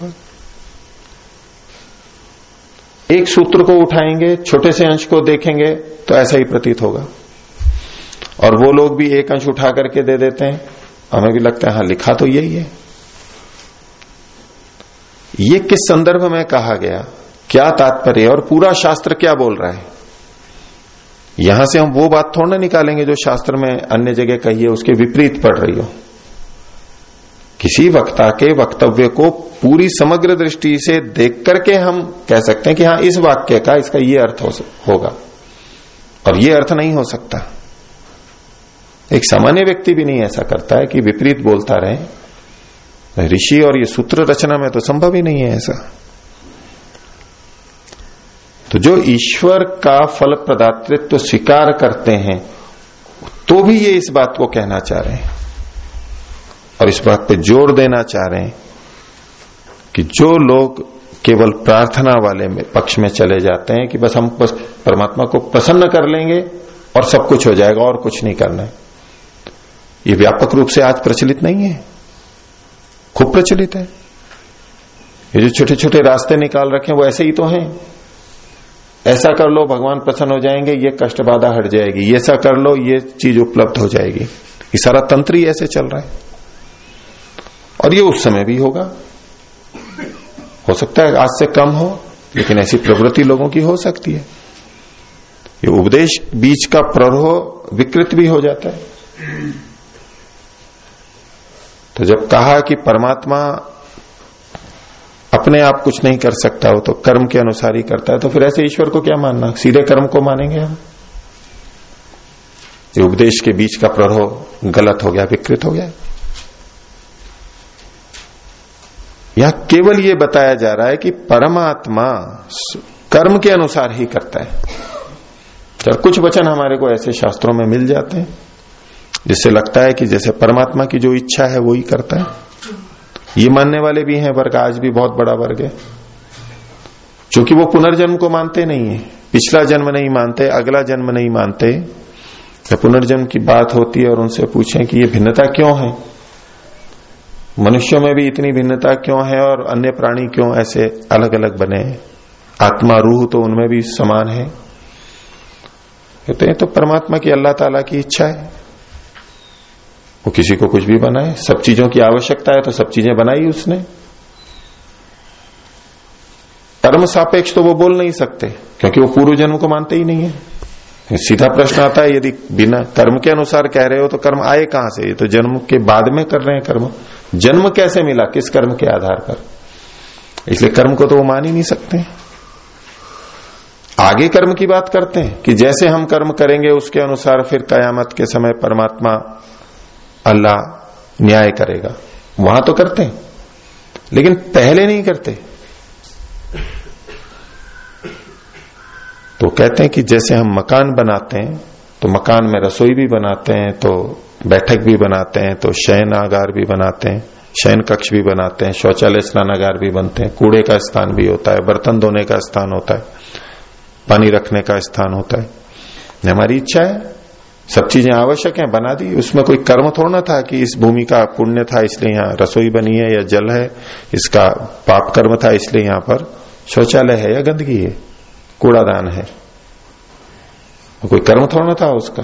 एक सूत्र को उठाएँगे, छोटे से अंश को देखेंगे तो ऐसा ही प्रतीत होगा। और वो लोग भी एक अंश उठा करके दे देते हैं। हमें भी लगता है हाँ लिखा तो यही है। ये किस संदर्भ में कहा गया? क्या तात्पर्य और पूरा शास्त्र क्या बोल रहा है? यहाँ से हम वो बात थोड़ा निकालेंगे जो शास्त्र में अन्य जगह कही है उसके विपरीत पड़ रही हो। किसी वक्ता के वक्तव्य को पूरी समग्र दृष्टि से देख करके हम कह सकते हैं कि हाँ इस वाक्य का इसका ये अर्थ हो, होगा। और ये अर्थ नहीं हो सकता। एक सामान्य व्यक्ति भी नहीं ऐसा करता है कि विपरीत बोलता रहे। ऋषि और ये सूत्र रचना में तो संभव ही नहीं है ऐसा। तो जो ईश्वर का फल प्रदातृत्व तो स्वीकार करते हैं तो भी ये इस बात को कहना चाह रहे हैं। और इस बात पे ज़ोर देना चाह रहे हैं कि जो लोग केवल प्रार्थना वाले में, पक्ष में चले जाते हैं कि बस हम बस परमात्मा को प्रसन्न कर लेंगे और सब कुछ हो जाएगा, और कुछ नहीं करना है। ये व्यापक रूप से आज प्रचलित नहीं है। खूब प्रचलित है। ये जो छोटे छोटे रास्ते निकाल रखे हैं, वो ऐसे ही तो हैं। ऐसा कर लो, भगवान प्रसन्न हो जाएँगे, ये कष्ट बाधा हट जाएगी। ये ऐसा कर लो, ये चीज़ उपलब्ध हो जाएगी। ये सारा तंत्र ही ऐसे चल रहा है। और ये उस समय भी होगा। हो सकता है आज से कम हो, लेकिन ऐसी प्रवृत्ति लोगों की हो सकती है। ये उपदेश बीच का प्ररोह विकृत भी हो जाता है। तो जब कहा कि परमात्मा अपने आप कुछ नहीं कर सकता हो तो कर्म के अनुसार ही करता है। तो फिर ऐसे ईश्वर को क्या मानना? सीधे कर्म को मानेंगे हम? ये उपदेश के बीच का प्रभाव गलत हो गया, विकृत हो गया। यहाँ केवल ये बताया जा रहा है कि परमात्मा कर्म के अनुसार ही करता है। चल कुछ वचन हमारे को ऐसे शास्त्रों में मिल जाते हैं, जिससे लगता है कि जैसे परमात्मा की जो इच्छा है वो ही करता है। ये मानने वाले भी हैं, वर्ग आज भी बहुत बड़ा वर्ग है। क्योंकि वो पुनर्जन्म को मानते नहीं है। पिछला जन्म नहीं मानते, अगला जन्म नहीं मानते। जब पुनर्जन्म की बात होती है और उनसे पूछें कि ये भिन्नता क्यों है? मनुष्यों में भी इतनी भिन्नता क्यों है और अन्य प्राणी क्यों ऐसे अलग अलग बने आत्मा रूह तो उनमें भी समान है। कहते हैं तो परमात्मा की अल्लाह ताला की इच्छा है। वो किसी को कुछ भी बनाए। सब चीज़ों की आवश्यकता है तो सब चीज़ें बनाई उसने। कर्म सापेक्ष तो वो बोल नहीं सकते, क्योंकि वो पूर्व जन्म को मानते ही नहीं है। सीधा प्रश्न आता है, यदि बिना कर्म के अनुसार कह रहे हो तो कर्म आए कहाँ से? ये तो जन्म के बाद में कर रहे हैं कर्म। जन्म कैसे मिला? किस कर्म के आधार पर? इसलिए कर्म को तो वो मान ही नहीं सकते। आगे कर्म की बात करते हैं कि जैसे हम कर्म करेंगे, उसके अनुसार फिर कयामत के समय परमात्मा अल्लाह न्याय करेगा। वहाँ तो करते हैं, लेकिन पहले नहीं करते। तो कहते हैं कि जैसे हम मकान बनाते हैं तो मकान में रसोई भी बनाते हैं तो बैठक भी बनाते हैं तो शयनागार भी बनाते हैं, शयन कक्ष भी बनाते हैं, शौचालय स्नानागार भी बनते हैं, कूड़े का स्थान भी होता है, बर्तन धोने का स्थान होता है, पानी रखने का स्थान होता है। हमारी इच्छा है। सब चीज़ें आवश्यक हैं, बना दी। उसमें कोई कर्म थोड़ा ना था कि इस भूमि का पुण्य था, इसलिए यहाँ रसोई बनी है या जल है, इसका पाप कर्म था, इसलिए यहाँ पर शौचालय है या गंदगी है, कूड़ादान है। कोई कर्म थोड़ा ना था उसका।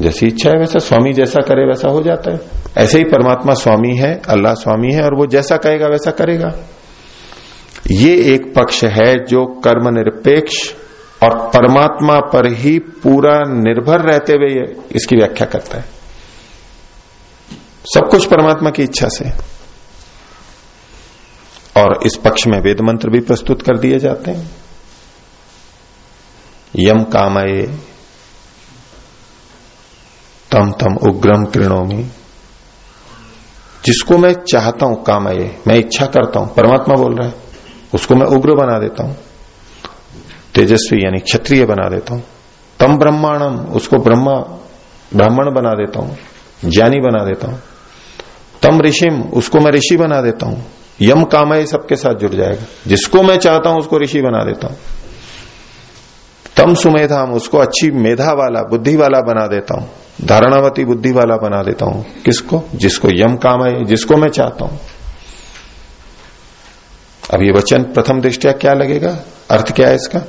जैसी इच्छा है वैसा, स्वामी जैसा करे वैसा हो जाता है। ऐसे ही परमात्मा स्वामी है, अल्लाह स्वामी है और वो जैसा कहेगा वैसा करेगा। ये एक पक्ष है जो कर्म निरपेक्ष और परमात्मा पर ही पूरा निर्भर रहते हुए इसकी व्याख्या करता है। सब कुछ परमात्मा की इच्छा से। और इस पक्ष में वेद मंत्र भी प्रस्तुत कर दिए जाते हैं। यम कामये, तम तम उग्रम कृणोमी। जिसको मैं चाहता हूँ, कामये, मैं इच्छा करता हूँ, परमात्मा बोल रहा है, उसको मैं उग्र बना देता हूँ। तेजस्वी यानी क्षत्रिय बना देता हूँ। तम ब्रह्मांडम उसको ब्रह्मा, ब्राह्मण बना देता हूँ, ज्ञानी बना देता हूँ। तम ऋषिम, उसको मैं ऋषि बना देता हूँ। यम कामय सबके साथ जुड़ जाएगा। जिसको मैं चाहता हूँ, उसको ऋषि बना देता हूँ। तम सुमेधाम, उसको अच्छी मेधा वाला, बुद्धि वाला बना देता हूँ। धारणावती बुद्धि वाला बना देता हूँ। किसको? जिसको यम काम है, जिसको मैं चाहता हूँ। अब ये वचन प्रथम दृष्टिया क्या लगेगा? अर्थ क्या है इसका?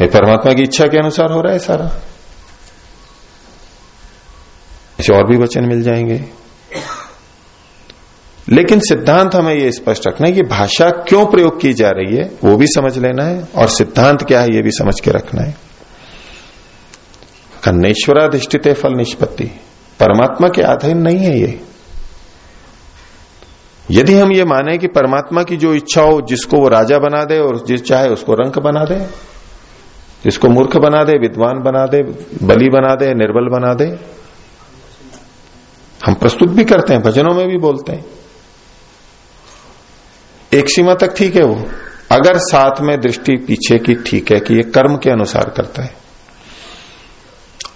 ये परमात्मा की इच्छा के अनुसार हो रहा है सारा। ऐसे और भी वचन मिल जाएँगे। लेकिन सिद्धांत हमें ये स्पष्ट रखना है कि भाषा क्यों प्रयोग की जा रही है, वो भी समझ लेना है, और सिद्धांत क्या है, ये भी समझ के रखना है। कन्नेश्वराधिष्ठित फल निष्पत्ति। परमात्मा के आधीन नहीं है ये। यदि हम ये माने कि परमात्मा की जो इच्छा हो, जिसको वो राजा बना दे और जिस चाहे उसको रंक बना दे जिसको मूर्ख बना दे, विद्वान बना दे, बली बना दे, निर्बल बना दे। हम प्रस्तुत भी करते हैं, भजनों में भी बोलते हैं। एक सीमा तक ठीक है वो। अगर साथ में दृष्टि पीछे की ठीक है कि ये कर्म के अनुसार करता है।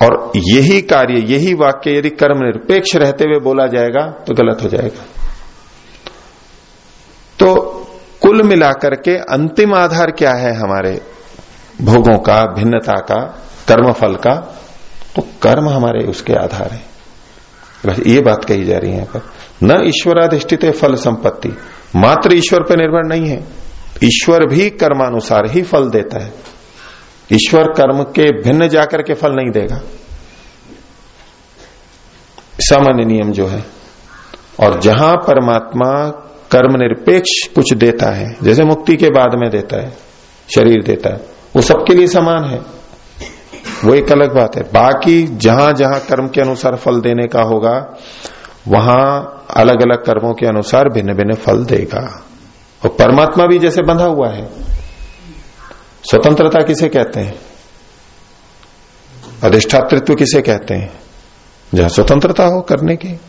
और यही कार्य, यही वाक्य यदि कर्म निरपेक्ष रहते हुए बोला जाएगा तो गलत हो जाएगा। तो कुल मिलाकर के अंतिम आधार क्या है हमारे भोगों का, भिन्नता का कर्म फल का तो कर्म हमारे उसके आधार है। बस ये बात कही जा रही है पर। न ईश्वराधिष्ठित फल संपत्ति। मात्र ईश्वर पर निर्भर नहीं है। ईश्वर भी कर्मानुसार ही फल देता है। ईश्वर कर्म के भिन्न जाकर के फल नहीं देगा। सामान्य नियम जो है। और जहाँ परमात्मा कर्म निरपेक्ष कुछ देता है, जैसे मुक्ति के बाद में देता है, शरीर देता है वो सबके लिए समान है। वो एक अलग बात है। बाकी जहाँ जहाँ कर्म के अनुसार फल देने का होगा, वहाँ अलग अलग कर्मों के अनुसार भिन्न भिन्न फल देगा। और परमात्मा भी जैसे बंधा हुआ है। स्वतंत्रता किसे कहते हैं? अधिष्ठातृत्व किसे कहते हैं? जहाँ स्वतंत्रता हो करने की।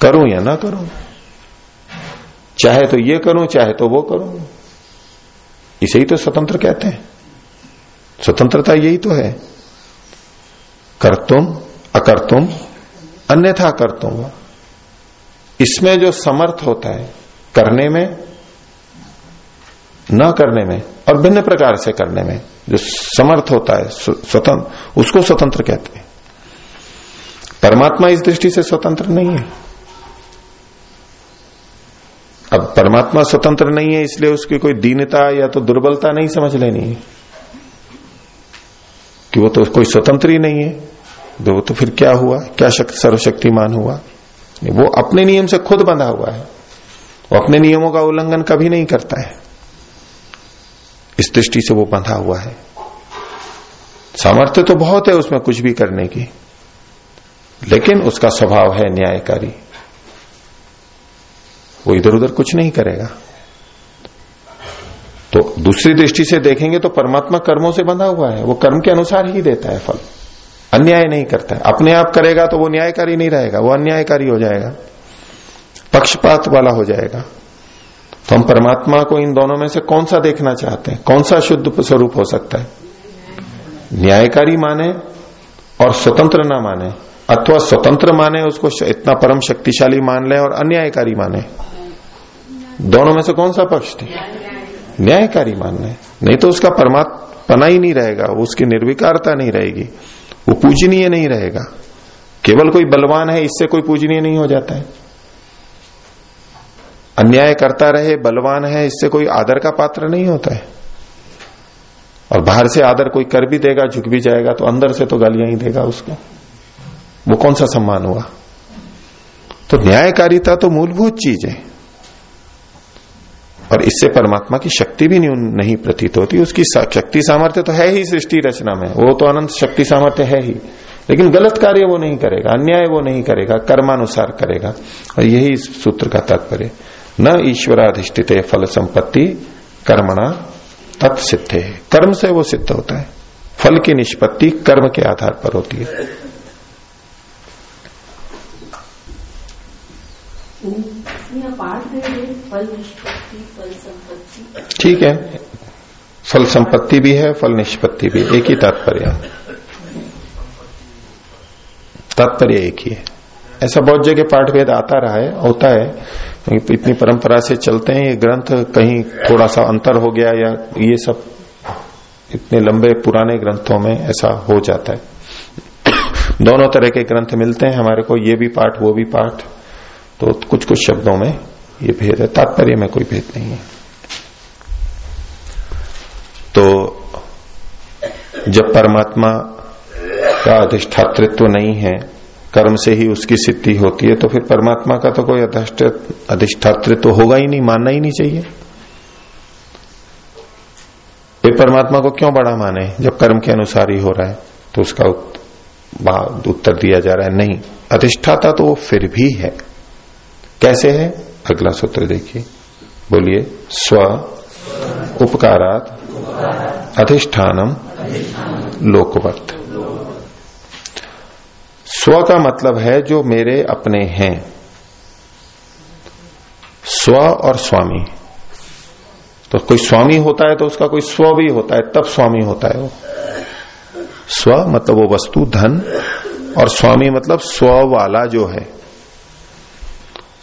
करूँ या ना करूँ? चाहे तो ये करूँ, चाहे तो वो करूँ। इसे ही तो स्वतंत्र कहते हैं। स्वतंत्रता यही तो है। कर अकर्तुम, अन्यथा कर तुम इसमें जो समर्थ होता है, करने में, न करने में, और भिन्न प्रकार से करने में, जो समर्थ होता है स्वतंत्र, उसको स्वतंत्र कहते हैं। परमात्मा इस दृष्टि से स्वतंत्र नहीं है। अब परमात्मा स्वतंत्र नहीं है, इसलिए उसकी कोई दीनता या तो दुर्बलता नहीं समझ लेनी है। कि वो तो कोई स्वतंत्र ही नहीं है तो वो तो फिर क्या हुआ? क्या शक्ति सर्वशक्तिमान हुआ? वो अपने नियम से खुद बंधा हुआ है। वो अपने नियमों का उल्लंघन कभी नहीं करता है। इस दृष्टि से वो बंधा हुआ है। सामर्थ्य तो बहुत है उसमें कुछ भी करने की, लेकिन उसका स्वभाव है न्यायकारी। वो इधर उधर कुछ नहीं करेगा। तो दूसरी दृष्टि से देखेंगे तो परमात्मा कर्मों से बंधा हुआ है। वो कर्म के अनुसार ही देता है फल। अन्याय नहीं करता है। अपने आप करेगा तो वो न्यायकारी नहीं रहेगा। वो अन्यायकारी हो जाएगा। पक्षपात वाला हो जाएगा। तो हम परमात्मा को इन दोनों में से कौन सा देखना चाहते हैं? कौन सा शुद्ध स्वरूप हो सकता है? न्यायकारी माने और स्वतंत्र ना माने। अथवा स्वतंत्र माने, उसको इतना परम शक्तिशाली मान ले और अन्यायकारी माने। दोनों में से कौन सा पक्ष थे? न्यायकारी मानना। है नहीं तो उसका परमात्मा ही नहीं रहेगा उसकी निर्विकारता नहीं रहेगी। वो पूजनीय नहीं रहेगा। केवल कोई बलवान है, इससे कोई पूजनीय नहीं हो जाता है। अन्याय करता रहे, बलवान है, इससे कोई आदर का पात्र नहीं होता है। और बाहर से आदर कोई कर भी देगा, झुक भी जाएगा तो अंदर से तो गालियाँ ही देगा उसको। वो कौन सा सम्मान हुआ? तो न्यायकारिता तो मूलभूत चीज़ है। और इससे परमात्मा की शक्ति भी नहीं, प्रतीत होती। उसकी शक्ति सामर्थ्य तो है ही सृष्टि रचना में। वो तो अनंत शक्ति सामर्थ्य है ही। लेकिन गलत कार्य वो नहीं करेगा अन्याय वो नहीं करेगा कर्मानुसार करेगा। और यही इस सूत्र का तात्पर्य। न ईश्वराधिष्ठित फल संपत्ति कर्मणा तत्सिद्ध है। कर्म से वो सिद्ध होता है। फल की निष्पत्ति कर्म के आधार पर होती है। ठीक है। फल संपत्ति भी है, फल निष्पत्ति भी, एक ही तात्पर्य। तात्पर्य एक ही है। ऐसा बहुत जगह पाठ भेद आता रहा है, होता है इतनी परंपरा से चलते हैं, ये ग्रंथ कहीं थोड़ा सा अंतर हो गया या ये सब इतने लंबे पुराने ग्रंथों में ऐसा हो जाता है। दोनों तरह के ग्रंथ मिलते हैं, हमारे को ये भी पाठ, वो भी पाठ। तो कुछ कुछ शब्दों में ये भेद है। तात्पर्य में कोई भेद नहीं है। तो जब परमात्मा का अधिष्ठातृत्व नहीं है, कर्म से ही उसकी सिद्धि होती है तो फिर परमात्मा का तो कोई अधिष्ठातृत्व होगा ही नहीं, मानना ही नहीं चाहिए। फिर परमात्मा को क्यों बड़ा माने? जब कर्म के अनुसार ही हो रहा है तो उसका उत्तर दिया जा रहा है, नहीं। अधिष्ठाता तो वो फिर भी है। कैसे है? अगला सूत्र देखिए। बोलिए, स्व उपकारात अधिष्ठानम लोकवत। स्व का मतलब है जो मेरे अपने हैं। स्व और स्वामी। तो कोई स्वामी होता है तो उसका कोई स्व भी होता है, तब स्वामी होता है वो। स्व मतलब वो वस्तु, धन, और स्वामी मतलब स्व वाला जो है।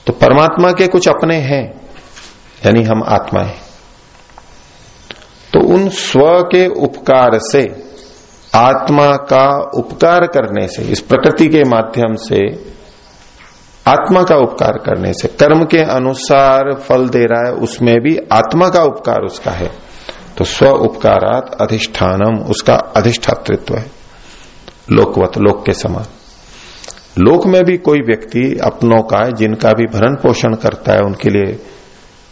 तो परमात्मा के कुछ अपने हैं, यानी हम आत्माएँ तो उन स्व के उपकार से, आत्मा का उपकार करने से, इस प्रकृति के माध्यम से, आत्मा का उपकार करने से, कर्म के अनुसार फल दे रहा है, उसमें भी आत्मा का उपकार उसका है। तो स्व उपकारात अधिष्ठानम, उसका अधिष्ठातृत्व है। लोकवत, लोक के समान। लोक में भी कोई व्यक्ति अपनों का, जिनका भी भरण पोषण करता है, उनके लिए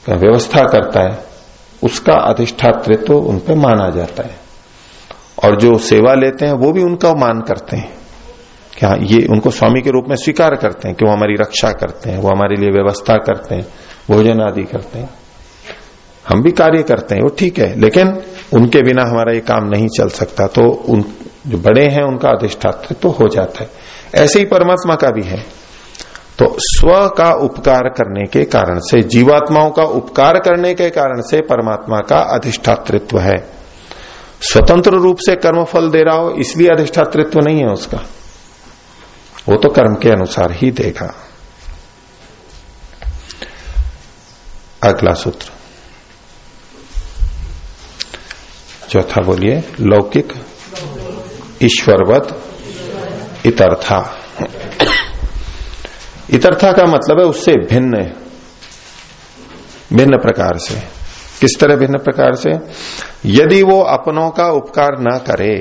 व्यवस्था करता है, उसका अधिष्ठातृत्व उन पर माना जाता है। और जो सेवा लेते हैं, वो भी उनका मान करते हैं। क्या ये उनको स्वामी के रूप में स्वीकार करते हैं कि वो हमारी रक्षा करते हैं, वो हमारे लिए व्यवस्था करते हैं, भोजन आदि करते हैं। हम भी कार्य करते हैं, वो ठीक है, लेकिन उनके बिना हमारा ये काम नहीं चल सकता। तो उन, जो बड़े हैं, उनका अधिष्ठात्र तो हो जाता है। ऐसे ही परमात्मा का भी है। तो स्व का उपकार करने के कारण से, जीवात्माओं का उपकार करने के कारण से परमात्मा का अधिष्ठातृत्व है। स्वतंत्र रूप से कर्म फल दे रहा हो इसलिए अधिष्ठातृत्व नहीं है उसका। वो तो कर्म के अनुसार ही देगा। अगला सूत्र। चौथा बोलिए, लौकिक, ईश्वरवत इतर्था इतरथा का मतलब है उससे भिन्न भिन्न प्रकार से। किस तरह भिन्न प्रकार से? यदि वो अपनों का उपकार ना करे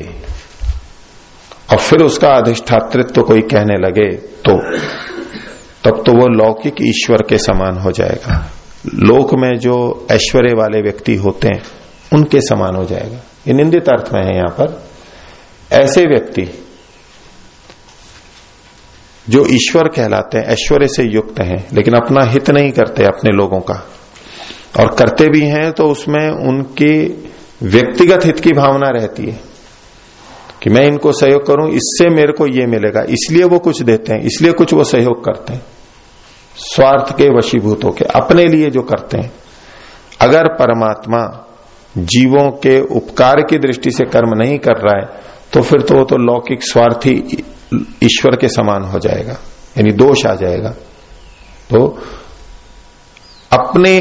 और फिर उसका अधिष्ठातृत्व तो कोई कहने लगे तो तब तो वो लौकिक ईश्वर के समान हो जाएगा। लोक में जो ऐश्वर्य वाले व्यक्ति होते हैं, उनके समान हो जाएगा। ये निंदित अर्थ में है यहाँ पर। ऐसे व्यक्ति जो ईश्वर कहलाते हैं, ऐश्वर्य से युक्त हैं, लेकिन अपना हित नहीं करते अपने लोगों का। और करते भी हैं तो उसमें उनकी व्यक्तिगत हित की भावना रहती है कि मैं इनको सहयोग करूँ, इससे मेरे को ये मिलेगा। इसलिए वो कुछ देते हैं, इसलिए कुछ वो सहयोग करते हैं। स्वार्थ के वशीभूत होके, अपने लिए जो करते हैं। अगर परमात्मा जीवों के उपकार की दृष्टि से कर्म नहीं कर रहा है तो फिर तो वो तो लौकिक स्वार्थी ईश्वर के समान हो जाएगा, यानी दोष आ जाएगा। तो अपने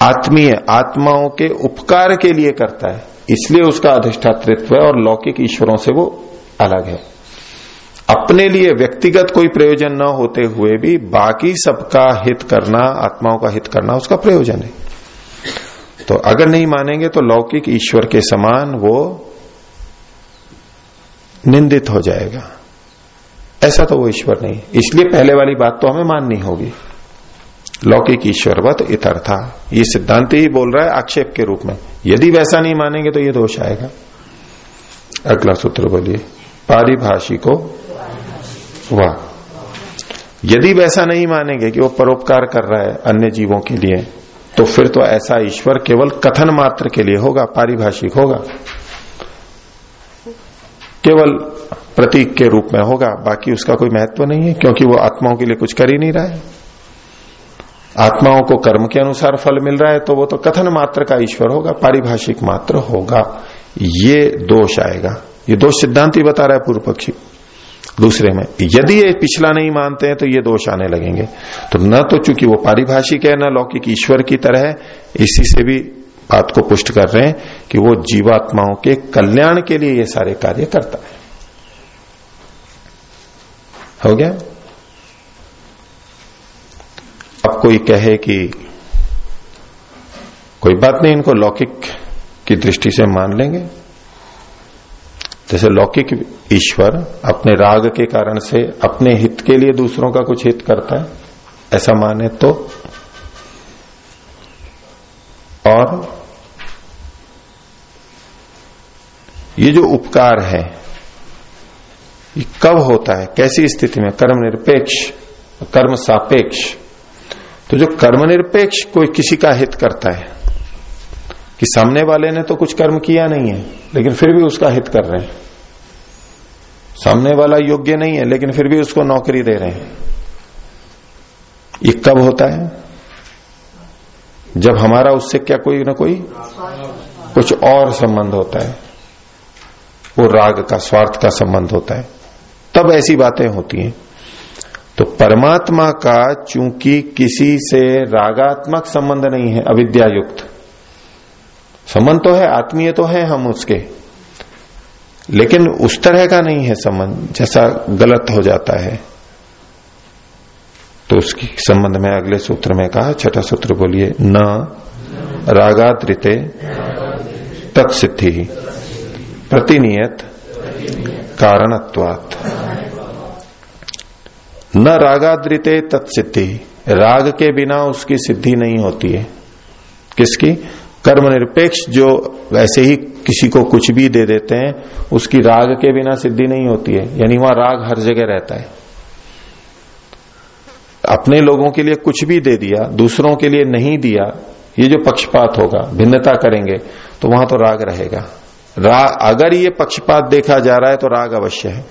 आत्मीय, आत्माओं के उपकार के लिए करता है, इसलिए उसका अधिष्ठातृत्व है और लौकिक ईश्वरों से वो अलग है। अपने लिए व्यक्तिगत कोई प्रयोजन न होते हुए भी बाकी सबका हित करना, आत्माओं का हित करना उसका प्रयोजन है। तो अगर नहीं मानेंगे तो लौकिक ईश्वर के समान वो निंदित हो जाएगा। ऐसा तो वो ईश्वर नहीं। इसलिए पहले वाली बात तो हमें माननी होगी। लौकिक ईश्वरवत इतर्था ये सिद्धांत ही बोल रहा है आक्षेप के रूप में। यदि वैसा नहीं मानेंगे तो ये दोष आएगा। अगला सूत्र बोलिए। पारिभाषी को वाह। यदि वैसा नहीं मानेंगे कि वो परोपकार कर रहा है अन्य जीवों के लिए तो फिर तो ऐसा ईश्वर केवल कथन मात्र के लिए होगा, पारिभाषिक होगा। केवल प्रतीक के रूप में होगा, बाकी उसका कोई महत्व नहीं है, क्योंकि वो आत्माओं के लिए कुछ कर ही नहीं रहा है। आत्माओं को कर्म के अनुसार फल मिल रहा है तो वो तो कथन मात्र का ईश्वर होगा, पारिभाषिक मात्र होगा। ये दोष आएगा। ये दोष सिद्धांत ही बता रहा है पूर्व पक्षी। दूसरे में, यदि ये पिछला नहीं मानते हैं तो ये दोष आने लगेंगे। तो न तो चूँकि वो पारिभाषिक है, न लौकिक ईश्वर की तरह इसी से भी बात को पुष्ट कर रहे हैं कि वो जीवात्माओं के कल्याण के लिए ये सारे कार्य करता है। हो गया? अब कोई कहे कि कोई बात नहीं, इनको लौकिक की दृष्टि से मान लेंगे। जैसे लौकिक ईश्वर अपने राग के कारण से अपने हित के लिए दूसरों का कुछ हित करता है, ऐसा माने तो और ये जो उपकार है, ये कब होता है? कैसी स्थिति में? कर्म निरपेक्ष कर्म सापेक्ष तो जो कर्म निरपेक्ष कोई किसी का हित करता है, कि सामने वाले ने तो कुछ कर्म किया नहीं है, लेकिन फिर भी उसका हित कर रहे हैं। सामने वाला योग्य नहीं है, लेकिन फिर भी उसको नौकरी दे रहे हैं। ये कब होता है? जब हमारा उससे क्या कोई ना कोई कुछ और संबंध होता है, वो राग का, स्वार्थ का संबंध होता है। तब ऐसी बातें होती हैं। तो परमात्मा का चूँकि किसी से रागात्मक संबंध नहीं है अविद्या युक्त संबंध तो है, आत्मीय तो है हम उसके। लेकिन उस तरह का नहीं है संबंध, जैसा गलत हो जाता है। तो उसकी संबंध में अगले सूत्र में कहा, छठा सूत्र बोलिए, न रागात्रिते तत्सिद्धि, प्रतिनियत कारणत्वात्। न रागाद्रिते तत्सिद्धि, राग के बिना उसकी सिद्धि नहीं होती है। किसकी? कर्म निरपेक्ष जो वैसे ही किसी को कुछ भी दे देते हैं, उसकी राग के बिना सिद्धि नहीं होती है। यानी वहाँ राग हर जगह रहता है। अपने लोगों के लिए कुछ भी दे दिया, दूसरों के लिए नहीं दिया, ये जो पक्षपात होगा, भिन्नता करेंगे तो वहाँ तो राग रहेगा। राग अगर ये पक्षपात देखा जा रहा है तो राग अवश्य है।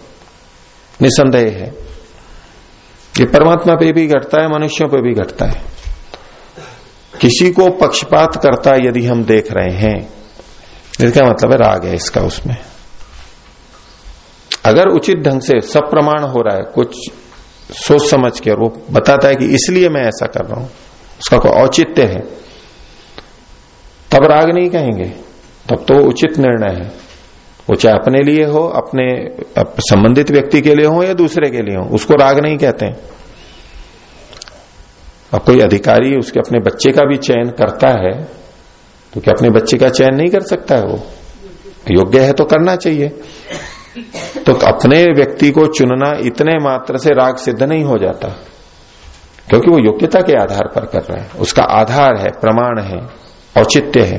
निसंदेह है। ये परमात्मा पे भी घटता है, मनुष्यों पे भी घटता है। किसी को पक्षपात करता यदि हम देख रहे हैं। इसका मतलब है? राग है इसका उसमें। अगर उचित ढंग से सब प्रमाण हो रहा है, कुछ सोच समझ के वो बताता है कि इसलिए मैं ऐसा कर रहा हूँ। उसका कोई औचित्य है। तब राग नहीं कहेंगे। तब तो उचित निर्णय है। वो चाहे अपने लिए हो, अपने संबंधित व्यक्ति के लिए हो या दूसरे के लिए हो, उसको राग नहीं कहते अब कोई अधिकारी उसके अपने बच्चे का भी चयन करता है तो क्या अपने बच्चे का चयन नहीं कर सकता है वो? योग्य है तो करना चाहिए। तो अपने व्यक्ति को चुनना इतने मात्र से राग सिद्ध नहीं हो जाता। क्योंकि वो योग्यता के आधार पर कर रहा है। उसका आधार है, प्रमाण है, औचित्य है,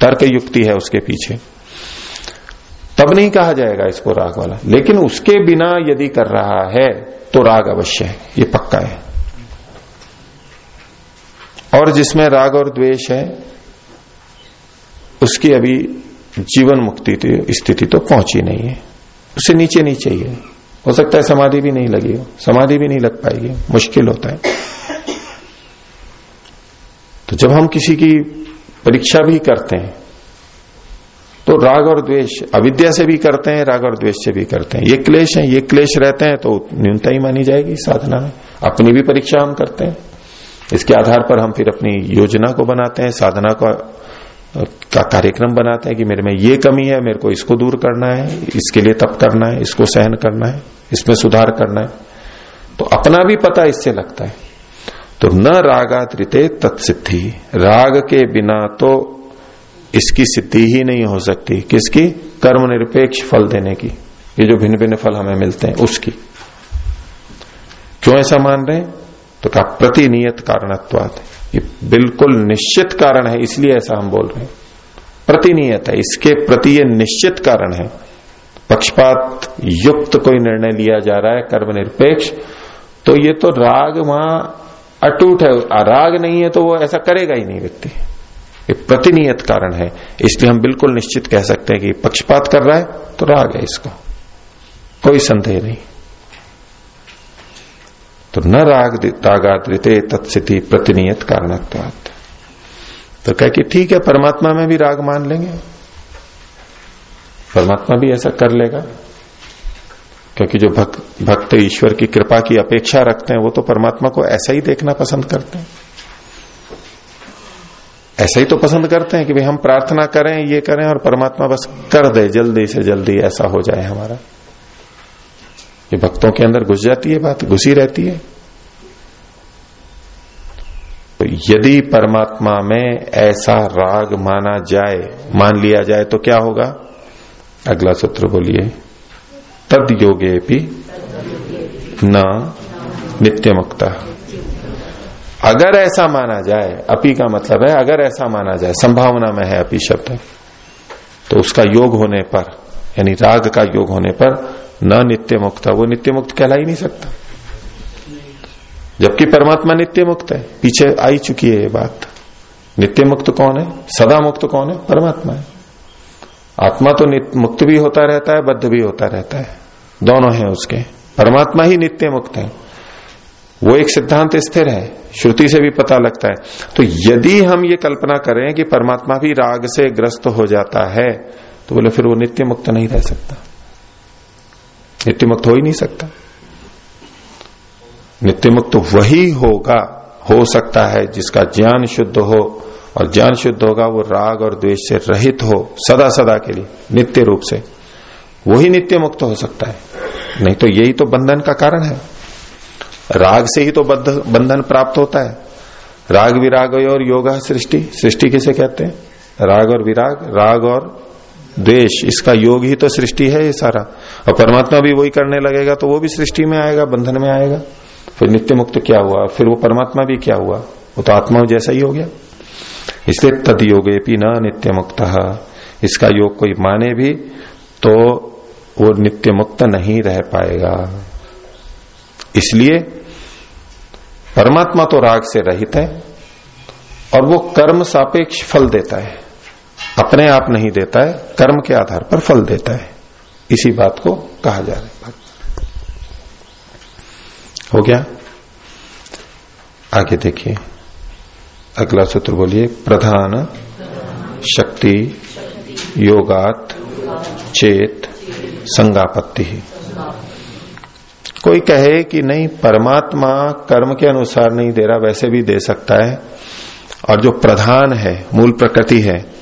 तर्क युक्ति है उसके पीछे। तब नहीं कहा जाएगा इसको राग वाला। लेकिन उसके बिना यदि कर रहा है तो राग अवश्य है। ये पक्का है। और जिसमें राग और द्वेष है, उसकी अभी जीवन मुक्ति स्थिति तो पहुँची नहीं है। उससे नीचे नीचे है हो सकता है समाधि भी नहीं लगी हो। समाधि भी नहीं लग पाएगी। मुश्किल होता है। तो जब हम किसी की परीक्षा भी करते हैं तो राग और द्वेष, अविद्या से भी करते हैं, राग और द्वेष से भी करते हैं। ये क्लेश है, ये क्लेश रहते हैं तो न्यूनता ही मानी जाएगी, साधना में। अपनी भी परीक्षा हम करते हैं। इसके आधार पर हम फिर अपनी योजना को बनाते हैं, साधना को का कार्यक्रम बनाते हैं कि मेरे में ये कमी है, मेरे को इसको दूर करना है, इसके लिए तप करना है, इसको सहन करना है, इसमें सुधार करना है। तो अपना भी पता इससे लगता है। तो न रागात्रिते तत्सिद्धि। राग के बिना तो इसकी सिद्धि ही नहीं हो सकती। किसकी? कर्म निरपेक्ष फल देने की। ये जो भिन्न भिन्न फल हमें मिलते हैं, उसकी। क्यों ऐसा मान रहे हैं? तो कहा, प्रतिनियत कारणत्वाद ये बिल्कुल निश्चित कारण है, इसलिए ऐसा हम बोल रहे हैं। प्रतिनियत है, इसके प्रति ये निश्चित कारण है। पक्षपात युक्त कोई निर्णय लिया जा रहा है कर्म निरपेक्ष तो ये तो राग वहाँ अटूट है। राग नहीं है तो वो ऐसा करेगा ही नहीं व्यक्ति। ये प्रतिनियत कारण है, इसलिए हम बिल्कुल निश्चित कह सकते हैं कि पक्षपात कर रहा है तो राग है इसको। कोई संदेह नहीं। तो न राग रागाद्रिते तत्सिति प्रतिनियत कारणत्वात्। तो कह कि ठीक है, परमात्मा में भी राग मान लेंगे। परमात्मा भी ऐसा कर लेगा। क्योंकि जो भक्त भक्त ईश्वर की कृपा की अपेक्षा रखते हैं, वो तो परमात्मा को ऐसा ही देखना पसंद करते हैं। ऐसा ही तो पसंद करते हैं कि भाई हम प्रार्थना करें, ये करें और परमात्मा बस कर दे, जल्दी से जल्दी ऐसा हो जाए हमारा। ये भक्तों के अंदर घुस जाती है बात, घुसी रहती है। तो यदि परमात्मा में ऐसा राग माना जाए, मान लिया जाए तो क्या होगा? अगला सूत्र बोलिए, तद योगे भी न नित्य मुक्ता अगर ऐसा माना जाए, अपी का मतलब है अगर ऐसा माना जाए, संभावना में है अपी शब्द। तो उसका योग होने पर, यानी राग का योग होने पर न नित्य मुक्त वो नित्य मुक्त कहला ही नहीं सकता। जबकि परमात्मा नित्य मुक्त है, पीछे आई चुकी है ये बात। नित्य मुक्त कौन है? सदा मुक्त कौन है? परमात्मा है। आत्मा तो मुक्त भी होता रहता है, बद्ध भी होता रहता है। दोनों हैं उसके। परमात्मा ही नित्य मुक्त है। वो एक सिद्धांत स्थिर है। श्रुति से भी पता लगता है। तो यदि हम ये कल्पना करें कि परमात्मा भी राग से ग्रस्त हो जाता है तो बोले फिर वो नित्य मुक्त नहीं रह सकता। नित्य मुक्त हो ही नहीं सकता। नित्य मुक्त वही होगा, हो सकता है जिसका ज्ञान शुद्ध हो, और ज्ञान शुद्ध होगा वो राग और द्वेष से रहित हो सदा सदा के लिए, नित्य रूप से। वही नित्य मुक्त हो सकता है। नहीं तो यही तो बंधन का कारण है। राग से ही तो बंधन प्राप्त होता है। राग विराग और योगा सृष्टि। सृष्टि किसे कहते हैं? राग और विराग, राग और द्वेष इसका योग ही तो सृष्टि है ये सारा। और परमात्मा भी वही करने लगेगा तो वो भी सृष्टि में आएगा, बंधन में आएगा। फिर नित्य मुक्त क्या हुआ? फिर वो परमात्मा भी क्या हुआ? वो तो आत्मा जैसा ही हो गया। इसलिए तद योगे न नित्य मुक्त इसका योग कोई माने भी तो वो नित्य मुक्त नहीं रह पाएगा। इसलिए परमात्मा तो राग से रहित है और वो कर्म सापेक्ष फल देता है। अपने आप नहीं देता है, कर्म के आधार पर फल देता है। इसी बात को कहा जा रहा है। हो गया? आगे देखिए। अगला सूत्र बोलिए, प्रधान शक्ति योगात चेत संगापत्ति। कोई कहे कि नहीं, परमात्मा कर्म के अनुसार नहीं दे रहा, वैसे भी दे सकता है। और जो प्रधान है, मूल प्रकृति है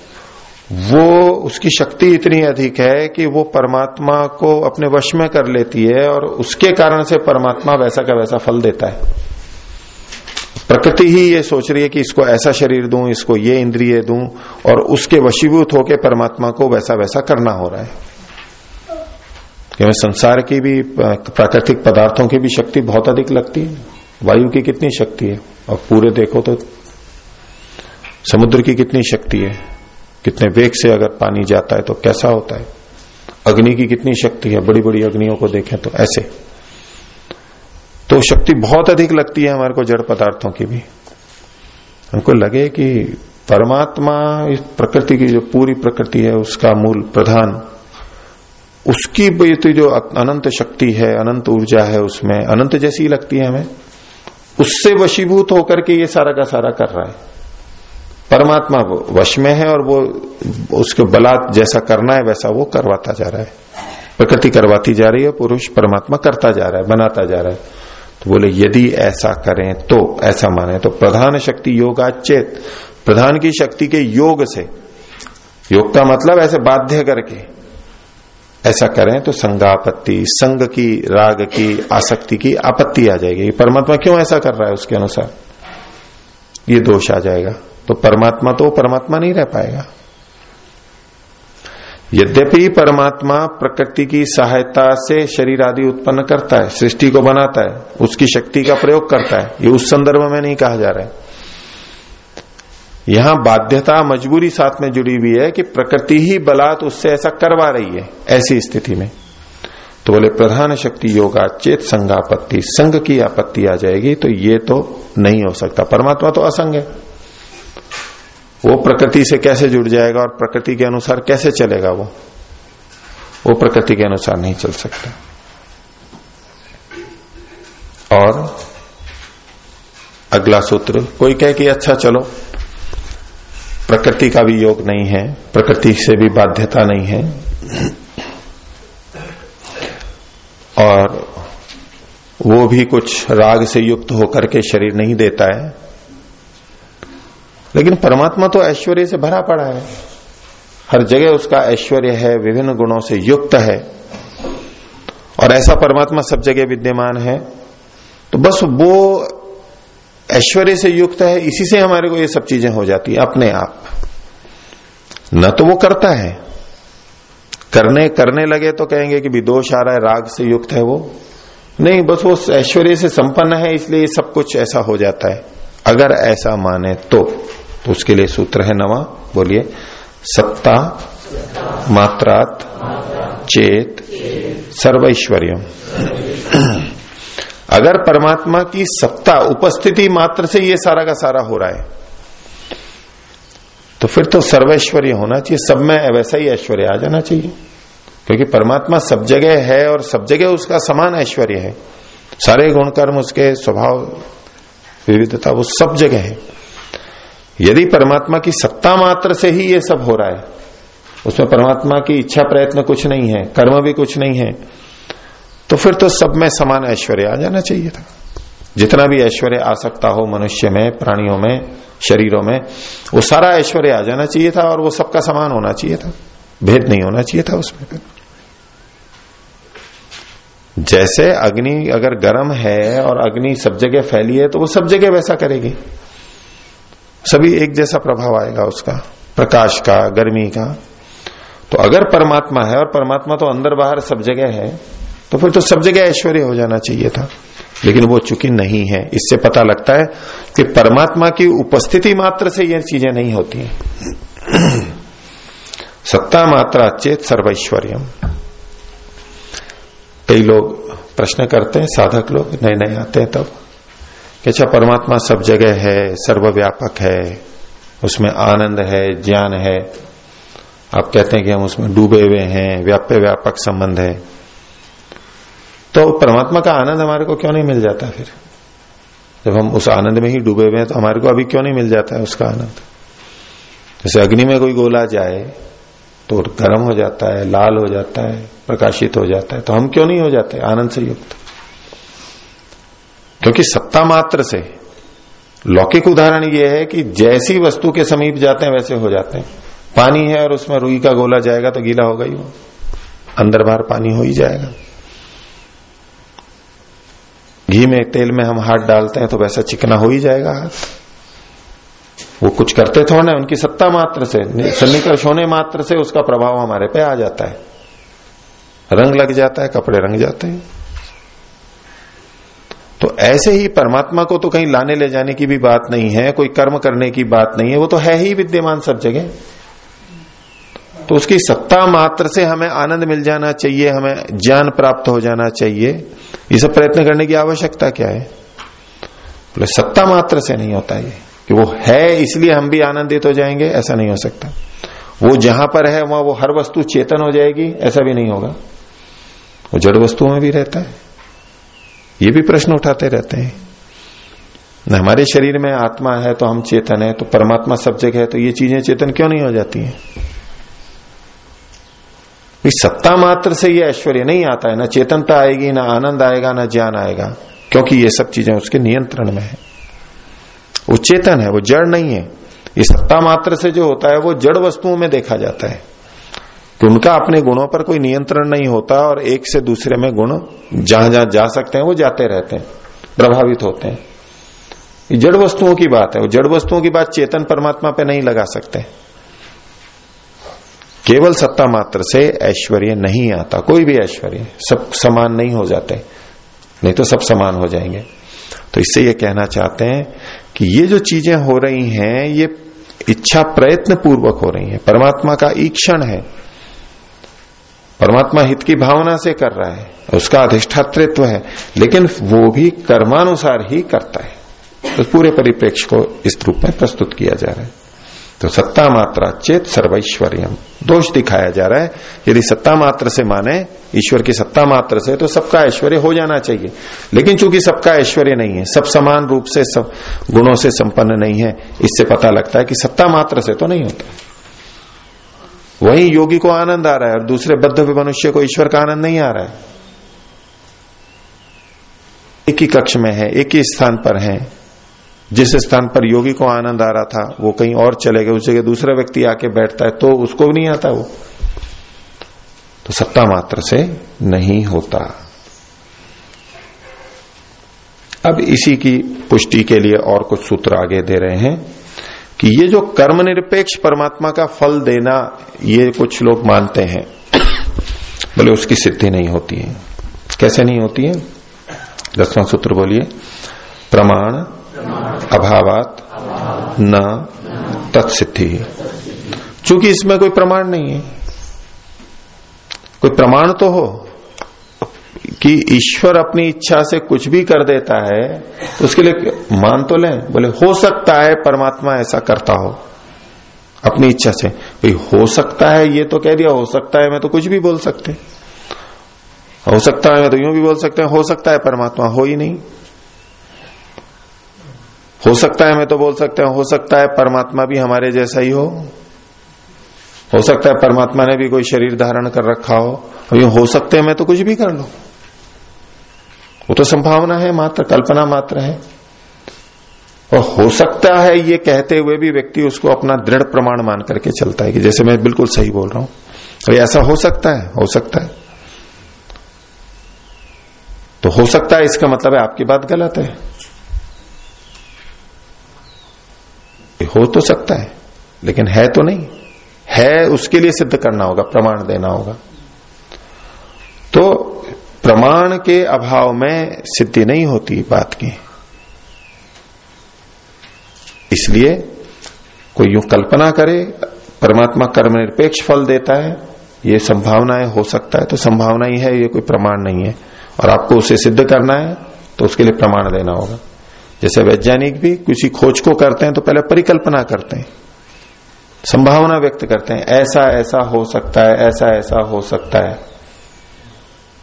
वो, उसकी शक्ति इतनी अधिक है कि वो परमात्मा को अपने वश में कर लेती है और उसके कारण से परमात्मा वैसा का वैसा फल देता है। प्रकृति ही ये सोच रही है कि इसको ऐसा शरीर दूँ, इसको ये इंद्रिय दूँ और उसके वशीभूत होकर परमात्मा को वैसा वैसा करना हो रहा है। क्योंकि संसार की भी, प्राकृतिक पदार्थों की भी शक्ति बहुत अधिक लगती है। वायु की कितनी शक्ति है? और पूरे देखो तो समुद्र की कितनी शक्ति है? कितने वेग से अगर पानी जाता है तो कैसा होता है? अग्नि की कितनी शक्ति है? बड़ी बड़ी अग्नियों को देखें तो ऐसे। तो शक्ति बहुत अधिक लगती है हमारे को जड़ पदार्थों की भी। हमको लगे कि परमात्मा इस प्रकृति की जो पूरी प्रकृति है, उसका मूल प्रधान, उसकी तो जो अनंत शक्ति है, अनंत ऊर्जा है उसमें, अनंत जैसी लगती है हमें, उससे वशीभूत होकर के ये सारा का सारा कर रहा है। परमात्मा वश में है और वो उसके बलात् जैसा करना है, वैसा वो करवाता जा रहा है। प्रकृति करवाती जा रही है, पुरुष परमात्मा करता जा रहा है, बनाता जा रहा है। तो बोले, यदि ऐसा करें तो ऐसा माने तो प्रधान शक्ति योगाचेत प्रधान की शक्ति के योग से। योग का मतलब ऐसे बाध्य करके। ऐसा करें तो संगापत्ति, संग की, राग की, आसक्ति की आपत्ति आ जाएगी। परमात्मा क्यों ऐसा कर रहा है उसके अनुसार? ये दोष आ जाएगा। तो परमात्मा तो परमात्मा नहीं रह पाएगा। यद्यपि परमात्मा प्रकृति की सहायता से शरीर आदि उत्पन्न करता है, सृष्टि को बनाता है, उसकी शक्ति का प्रयोग करता है, ये उस संदर्भ में नहीं कहा जा रहा है। यहाँ बाध्यता मजबूरी साथ में जुड़ी हुई है कि प्रकृति ही बलात् उससे ऐसा करवा रही है, ऐसी स्थिति में। तो बोले, प्रधान शक्ति योगा चेत संगापत्ति संघ की आपत्ति आ जाएगी तो ये तो नहीं हो सकता। परमात्मा तो असंग है। वो प्रकृति से कैसे जुड़ जाएगा और प्रकृति के अनुसार कैसे चलेगा वो? वो प्रकृति के अनुसार नहीं चल सकता। और अगला सूत्र, कोई कहे कि अच्छा चलो, प्रकृति का भी योग नहीं है, प्रकृति से भी बाध्यता नहीं है। और वो भी कुछ राग से युक्त होकर के शरीर नहीं देता है। लेकिन परमात्मा तो ऐश्वर्य से भरा पड़ा है। हर जगह उसका ऐश्वर्य है, विभिन्न गुणों से युक्त है। और ऐसा परमात्मा सब जगह विद्यमान है। तो बस वो ऐश्वर्य से युक्त है, इसी से हमारे को ये सब चीज़ें हो जाती है, अपने आप। न तो वो करता है। करने करने लगे तो कहेंगे कि विदोष आ रहा है, राग से युक्त है वो। नहीं, बस वो ऐश्वर्य से संपन्न है, इसलिए सब कुछ ऐसा हो जाता है। अगर ऐसा माने तो। तो उसके लिए सूत्र है नवा, बोलिए। सत्ता, मात्रात, चेत सर्वैश्वर्य अगर परमात्मा की सत्ता, उपस्थिति मात्र से ये सारा का सारा हो रहा है तो फिर तो सर्वैश्वर्य होना चाहिए। सब में वैसा ही ऐश्वर्य आ जाना चाहिए। क्योंकि परमात्मा सब जगह है और सब जगह उसका समान ऐश्वर्य है। सारे गुणकर्म उसके स्वभाव, विविधता, वो सब जगह है। यदि परमात्मा की सत्ता मात्र से ही ये सब हो रहा है, उसमें परमात्मा की इच्छा प्रयत्न कुछ नहीं है, कर्म भी कुछ नहीं है तो फिर तो सब में समान ऐश्वर्य आ जाना चाहिए था। जितना भी ऐश्वर्य आ सकता हो मनुष्य में, प्राणियों में, शरीरों में, वो सारा ऐश्वर्य आ जाना चाहिए था और वो सबका समान होना चाहिए था। भेद नहीं होना चाहिए था उसमें। फिर जैसे अग्नि अगर गर्म है और अग्नि सब जगह फैली है तो वो सब जगह वैसा करेगी। सभी एक जैसा प्रभाव आएगा उसका, प्रकाश का, गर्मी का। तो अगर परमात्मा है, और परमात्मा तो अंदर बाहर सब जगह है तो फिर तो सब जगह ऐश्वर्य हो जाना चाहिए था। लेकिन वो चूँकि नहीं है, इससे पता लगता है कि परमात्मा की उपस्थिति मात्र से ये चीज़ें नहीं होती हैं। सत्ता मात्रा चेत सर्वैश्वर्यम। कई लोग प्रश्न करते हैं, साधक लोग नए नए आते हैं तब। कि अच्छा परमात्मा सब जगह है, सर्वव्यापक है, उसमें आनंद है, ज्ञान है। आप कहते हैं कि हम उसमें डूबे हुए हैं, व्याप्य व्यापक संबंध है। तो परमात्मा का आनंद हमारे को क्यों नहीं मिल जाता फिर? जब हम उस आनंद में ही डूबे हुए हैं तो हमारे को अभी क्यों नहीं मिल जाता है उसका आनंद? जैसे अग्नि में कोई गोला जाए तो गर्म हो जाता है, लाल हो जाता है, प्रकाशित हो जाता है तो हम क्यों नहीं हो जाते? आनंद से युक्त। क्योंकि सत्ता मात्र से। लौकिक उदाहरण यह है कि जैसी वस्तु के समीप जाते हैं, वैसे हो जाते हैं। पानी है और उसमें रुई का गोला जाएगा तो गीला होगा ही वो। अंदर बाहर पानी हो ही जाएगा। घी में, तेल में हम हाथ डालते हैं तो वैसा चिकना हो ही जाएगा हाथ। वो कुछ करते थोड़ा ना, उनकी सत्ता मात्र से, सन्निकर्ष होने मात्र से उसका प्रभाव हमारे पे आ जाता है। रंग लग जाता है, कपड़े रंग जाते हैं। तो ऐसे ही परमात्मा को तो कहीं लाने ले जाने की भी बात नहीं है, कोई कर्म करने की बात नहीं है, वो तो है ही विद्यमान सब जगह। तो उसकी सत्ता मात्र से हमें आनंद मिल जाना चाहिए, हमें ज्ञान प्राप्त हो जाना चाहिए। ये सब प्रयत्न करने की आवश्यकता क्या है? बोले, सत्ता मात्र से नहीं होता ये, कि वो है इसलिए हम भी आनंदित हो जाएँगे, ऐसा नहीं हो सकता। वो जहाँ पर है, वहाँ वो हर वस्तु चेतन हो जाएगी, ऐसा भी नहीं होगा। वो जड़ वस्तुओं में भी रहता है। ये भी प्रश्न उठाते रहते हैं। न हमारे शरीर में आत्मा है तो हम चेतन है तो परमात्मा सब जगह है तो ये चीज़ें चेतन क्यों नहीं हो जाती हैं? इस सत्ता मात्र से ये ऐश्वर्य नहीं आता है, ना चेतनता आएगी, ना आनंद आएगा, ना ज्ञान आएगा, क्योंकि ये सब चीज़ें उसके नियंत्रण में है। वो चेतन है, वो जड़ नहीं है। ये सत्ता मात्र से जो होता है, वो जड़ वस्तुओं में देखा जाता है। उनका अपने गुणों पर कोई नियंत्रण नहीं होता और एक से दूसरे में गुण जहाँ जहाँ जा सकते हैं, वो जाते रहते हैं, प्रभावित होते हैं। जड़ वस्तुओं की बात है, वो जड़ वस्तुओं की बात चेतन परमात्मा पे नहीं लगा सकते। केवल सत्ता मात्र से ऐश्वर्य नहीं आता, कोई भी ऐश्वर्य, सब समान नहीं हो जाते, नहीं तो सब समान हो जाएँगे। तो इससे ये कहना चाहते हैं कि ये जो चीज़ें हो रही हैं, ये इच्छा प्रयत्न पूर्वक हो रही है, परमात्मा का ईक्षण है। परमात्मा हित की भावना से कर रहा है, उसका अधिष्ठातृत्व है, लेकिन वो भी कर्मानुसार ही करता है। तो पूरे परिप्रेक्ष्य को इस रूप में प्रस्तुत किया जा रहा है। तो सत्ता मात्रा चेत सर्वैश्वर्यम, दोष दिखाया जा रहा है, यदि सत्ता मात्र से माने, ईश्वर की सत्ता मात्र से तो सबका ऐश्वर्य हो जाना चाहिए। लेकिन चूँकि सबका ऐश्वर्य नहीं है, सब समान रूप से, सब गुणों से संपन्न नहीं है, इससे पता लगता है कि सत्ता मात्र से तो नहीं होता। वही योगी को आनंद आ रहा है और दूसरे बद्ध मनुष्य को ईश्वर का आनंद नहीं आ रहा है। एक ही कक्ष में है, एक ही स्थान पर है। जिस स्थान पर योगी को आनंद आ रहा था, वो कहीं और चले गए, उस दूसरा व्यक्ति आके बैठता है तो उसको भी नहीं आता वो। तो सत्ता मात्र से नहीं होता। अब इसी की पुष्टि के लिए और कुछ सूत्र आगे दे रहे हैं। कि ये जो कर्म निरपेक्ष परमात्मा का फल देना, ये कुछ लोग मानते हैं। बोले उसकी सिद्धि नहीं होती है। कैसे नहीं होती है? दसवां सूत्र बोलिए, प्रमाण, अभावात, न, तत्सिद्धि। चूँकि इसमें कोई प्रमाण नहीं है। कोई प्रमाण तो हो कि ईश्वर अपनी इच्छा से कुछ भी कर देता है तो उसके लिए मान तो लें, बोले, हो सकता है परमात्मा ऐसा करता हो। अपनी इच्छा से, भाई, हो सकता है, ये तो कह दिया, हो सकता है, मैं तो कुछ भी बोल सकते। हो सकता है, मैं तो यूँ भी बोल सकते हैं, हो सकता है परमात्मा, हो ही नहीं। हो सकता है, मैं तो बोल सकते हैं, हो सकता है परमात्मा भी हमारे जैसा ही हो। हो सकता है परमात्मा ने भी कोई शरीर धारण कर रखा हो। अभी हो सकते हैं, मैं तो कुछ भी कर लो। वो तो संभावना है मात्र, कल्पना मात्र है। और हो सकता है ये कहते हुए भी व्यक्ति उसको अपना दृढ़ प्रमाण मान करके चलता है कि जैसे मैं बिल्कुल सही बोल रहा हूँ। अरे ऐसा हो सकता है, हो सकता है। तो हो सकता है इसका मतलब है आपकी बात गलत है। हो तो सकता है, लेकिन है तो नहीं। है, उसके लिए सिद्ध करना होगा, प्रमाण देना होगा। तो प्रमाण के अभाव में सिद्धि नहीं होती बात की। इसलिए कोई यूँ कल्पना करे, परमात्मा कर्म निरपेक्ष फल देता है, ये संभावनाएँ हो सकता है तो संभावना ही है, ये कोई प्रमाण नहीं है। और आपको उसे सिद्ध करना है तो उसके लिए प्रमाण देना होगा। जैसे वैज्ञानिक भी किसी खोज को करते हैं तो पहले परिकल्पना करते हैं। संभावना व्यक्त करते हैं, ऐसा ऐसा हो सकता है, ऐसा ऐसा हो सकता है।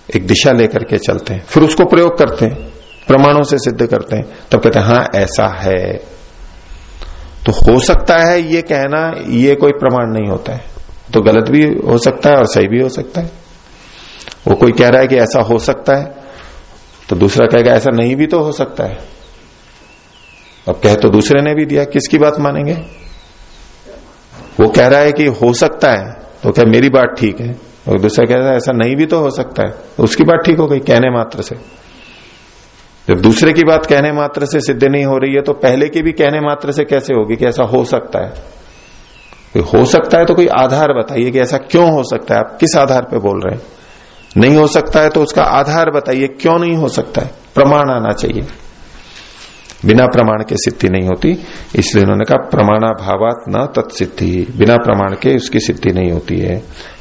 एक दिशा लेकर के चलते हैं, फिर उसको प्रयोग करते हैं, प्रमाणों से सिद्ध करते हैं, तब कहते हैं हाँ ऐसा है। तो हो सकता है ये कहना, ये कोई प्रमाण नहीं होता है। तो गलत भी हो सकता है और सही भी हो सकता है। वो कोई कह रहा है कि ऐसा हो सकता है तो दूसरा कहेगा, ऐसा नहीं भी तो हो सकता है। अब कह तो दूसरे ने भी दिया, किसकी बात मानेंगे? वो कह रहा है कि हो सकता है। तो क्या मेरी बात ठीक है? और दूसरा कह रहा है, ऐसा नहीं भी तो हो सकता है। तो उसकी बात ठीक हो गई कहने मात्र से। जब दूसरे की बात कहने मात्र से सिद्ध नहीं हो रही है तो पहले की भी कहने मात्र से कैसे होगी कि ऐसा हो सकता है? हो सकता है तो कोई आधार बताइए कि ऐसा क्यों हो सकता है। आप किस आधार पर बोल रहे हैं? नहीं हो सकता है तो उसका आधार बताइए, क्यों नहीं हो सकता है? प्रमाण आना चाहिए। बिना प्रमाण के सिद्धि नहीं होती, इसलिए उन्होंने कहा प्रमाणा भावात न तत्सिद्धि। बिना प्रमाण के उसकी सिद्धि नहीं होती है।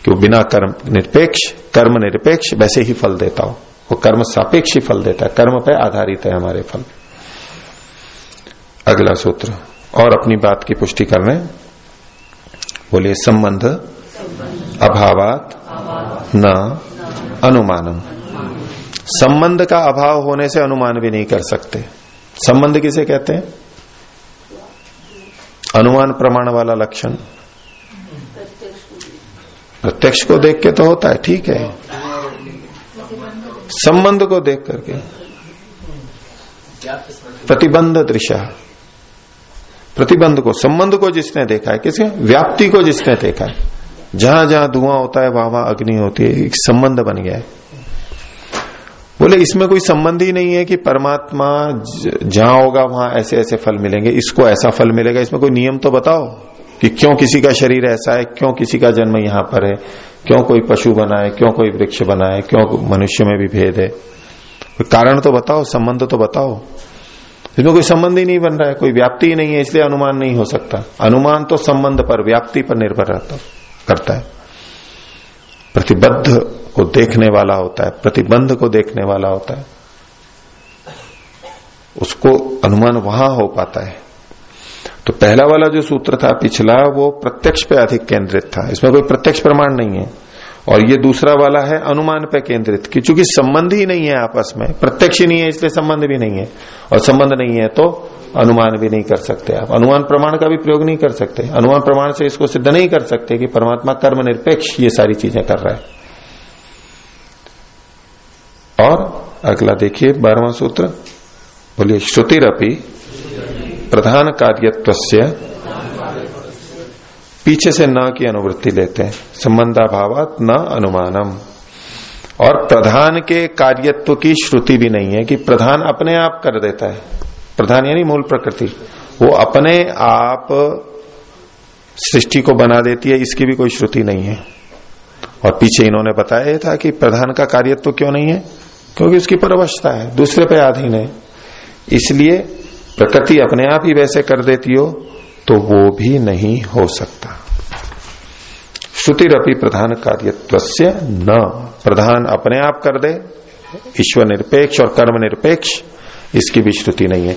कि वो बिना कर्म निरपेक्ष कर्म निरपेक्ष वैसे ही फल देता हो। वो कर्म सापेक्ष ही फल देता है। कर्म पे आधारित है हमारे फल। अगला सूत्र, और अपनी बात की पुष्टि कर रहे बोलिए, संबंध, अभावात, न, अनुमानम। संबंध का अभाव होने से अनुमान भी नहीं कर सकते। संबंध किसे कहते हैं? अनुमान प्रमाण वाला लक्षण। प्रत्यक्ष को देख के तो होता है, ठीक है। संबंध को देख करके। प्रतिबंध दृश्य। प्रतिबंध को, संबंध को जिसने देखा है किसके व्याप्ति को जिसने देखा है। जहाँ जहाँ धुआँ होता है, वहाँ वहाँ अग्नि होती है, एक संबंध बन गया है। बोले, इसमें कोई संबंध ही नहीं है कि परमात्मा जहाँ होगा वहाँ ऐसे ऐसे फल मिलेंगे। इसको ऐसा फल मिलेगा, इसमें कोई नियम तो बताओ कि क्यों किसी का शरीर ऐसा है, क्यों किसी का जन्म यहाँ पर है, क्यों कोई पशु बनाए क्यों कोई वृक्ष बना है, क्यों मनुष्य में भी भेद है। कारण तो बताओ, संबंध तो बताओ। इसमें कोई संबंध ही नहीं बन रहा है, कोई व्याप्ति ही नहीं है, इसलिए अनुमान नहीं हो सकता। अनुमान तो संबंध पर, व्याप्ति पर निर्भर करता है। प्रतिबद्ध को देखने वाला होता है, प्रतिबंध को देखने वाला होता है। उसको अनुमान वहाँ हो पाता है। तो पहला वाला जो सूत्र था, पिछला, वो प्रत्यक्ष पे अधिक केंद्रित था। इसमें कोई प्रत्यक्ष प्रमाण नहीं है। और ये दूसरा वाला है, अनुमान पे केंद्रित। कि चूँकि संबंध ही नहीं है आपस में, प्रत्यक्ष ही नहीं है, इसलिए संबंध भी नहीं है। और संबंध नहीं है तो अनुमान भी नहीं कर सकते आप। अनुमान प्रमाण का भी प्रयोग नहीं कर सकते। अनुमान प्रमाण से इसको सिद्ध नहीं कर सकते कि परमात्मा कर्म निरपेक्ष ये सारी चीज़ें कर रहा है। और अगला देखिए बारहवा सूत्र। बोलिए, श्रुतिरपि प्रधान कार्यत्व पीछे से न की अनुवृत्ति लेते हैं। संबंधाभावात न अनुमानम। और प्रधान के कार्यत्व की श्रुति भी नहीं है कि प्रधान अपने आप कर देता है। प्रधान यानी मूल प्रकृति। वो अपने आप सृष्टि को बना देती है, इसकी भी कोई श्रुति नहीं है। और पीछे इन्होंने बताया था कि प्रधान का कार्यत्व क्यों नहीं है? क्योंकि उसकी परवशता है, दूसरे पे आधीन है इसलिए प्रकृति अपने आप ही वैसे कर देती हो तो वो भी नहीं हो सकता। श्रुतिरपि प्रधान कार्यत्व न। प्रधान अपने आप कर दे, ईश्वर निरपेक्ष और कर्म निरपेक्ष, इसकी भी श्रुति नहीं है।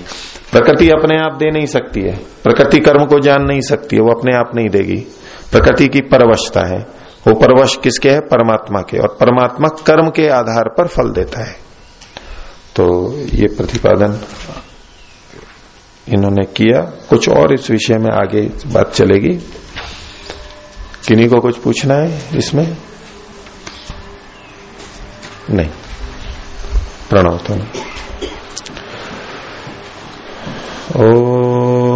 प्रकृति अपने आप दे नहीं सकती है। प्रकृति कर्म को जान नहीं सकती है, वो अपने आप नहीं देगी। प्रकृति की परवशता है। वो परवश किसके है? परमात्मा के। और परमात्मा कर्म के आधार पर फल देता है। तो ये प्रतिपादन इन्होंने किया। कुछ और इस विषय में आगे बात चलेगी। किन्हीं को कुछ पूछना है इसमें? नहीं। प्रणव तो नहीं। ओ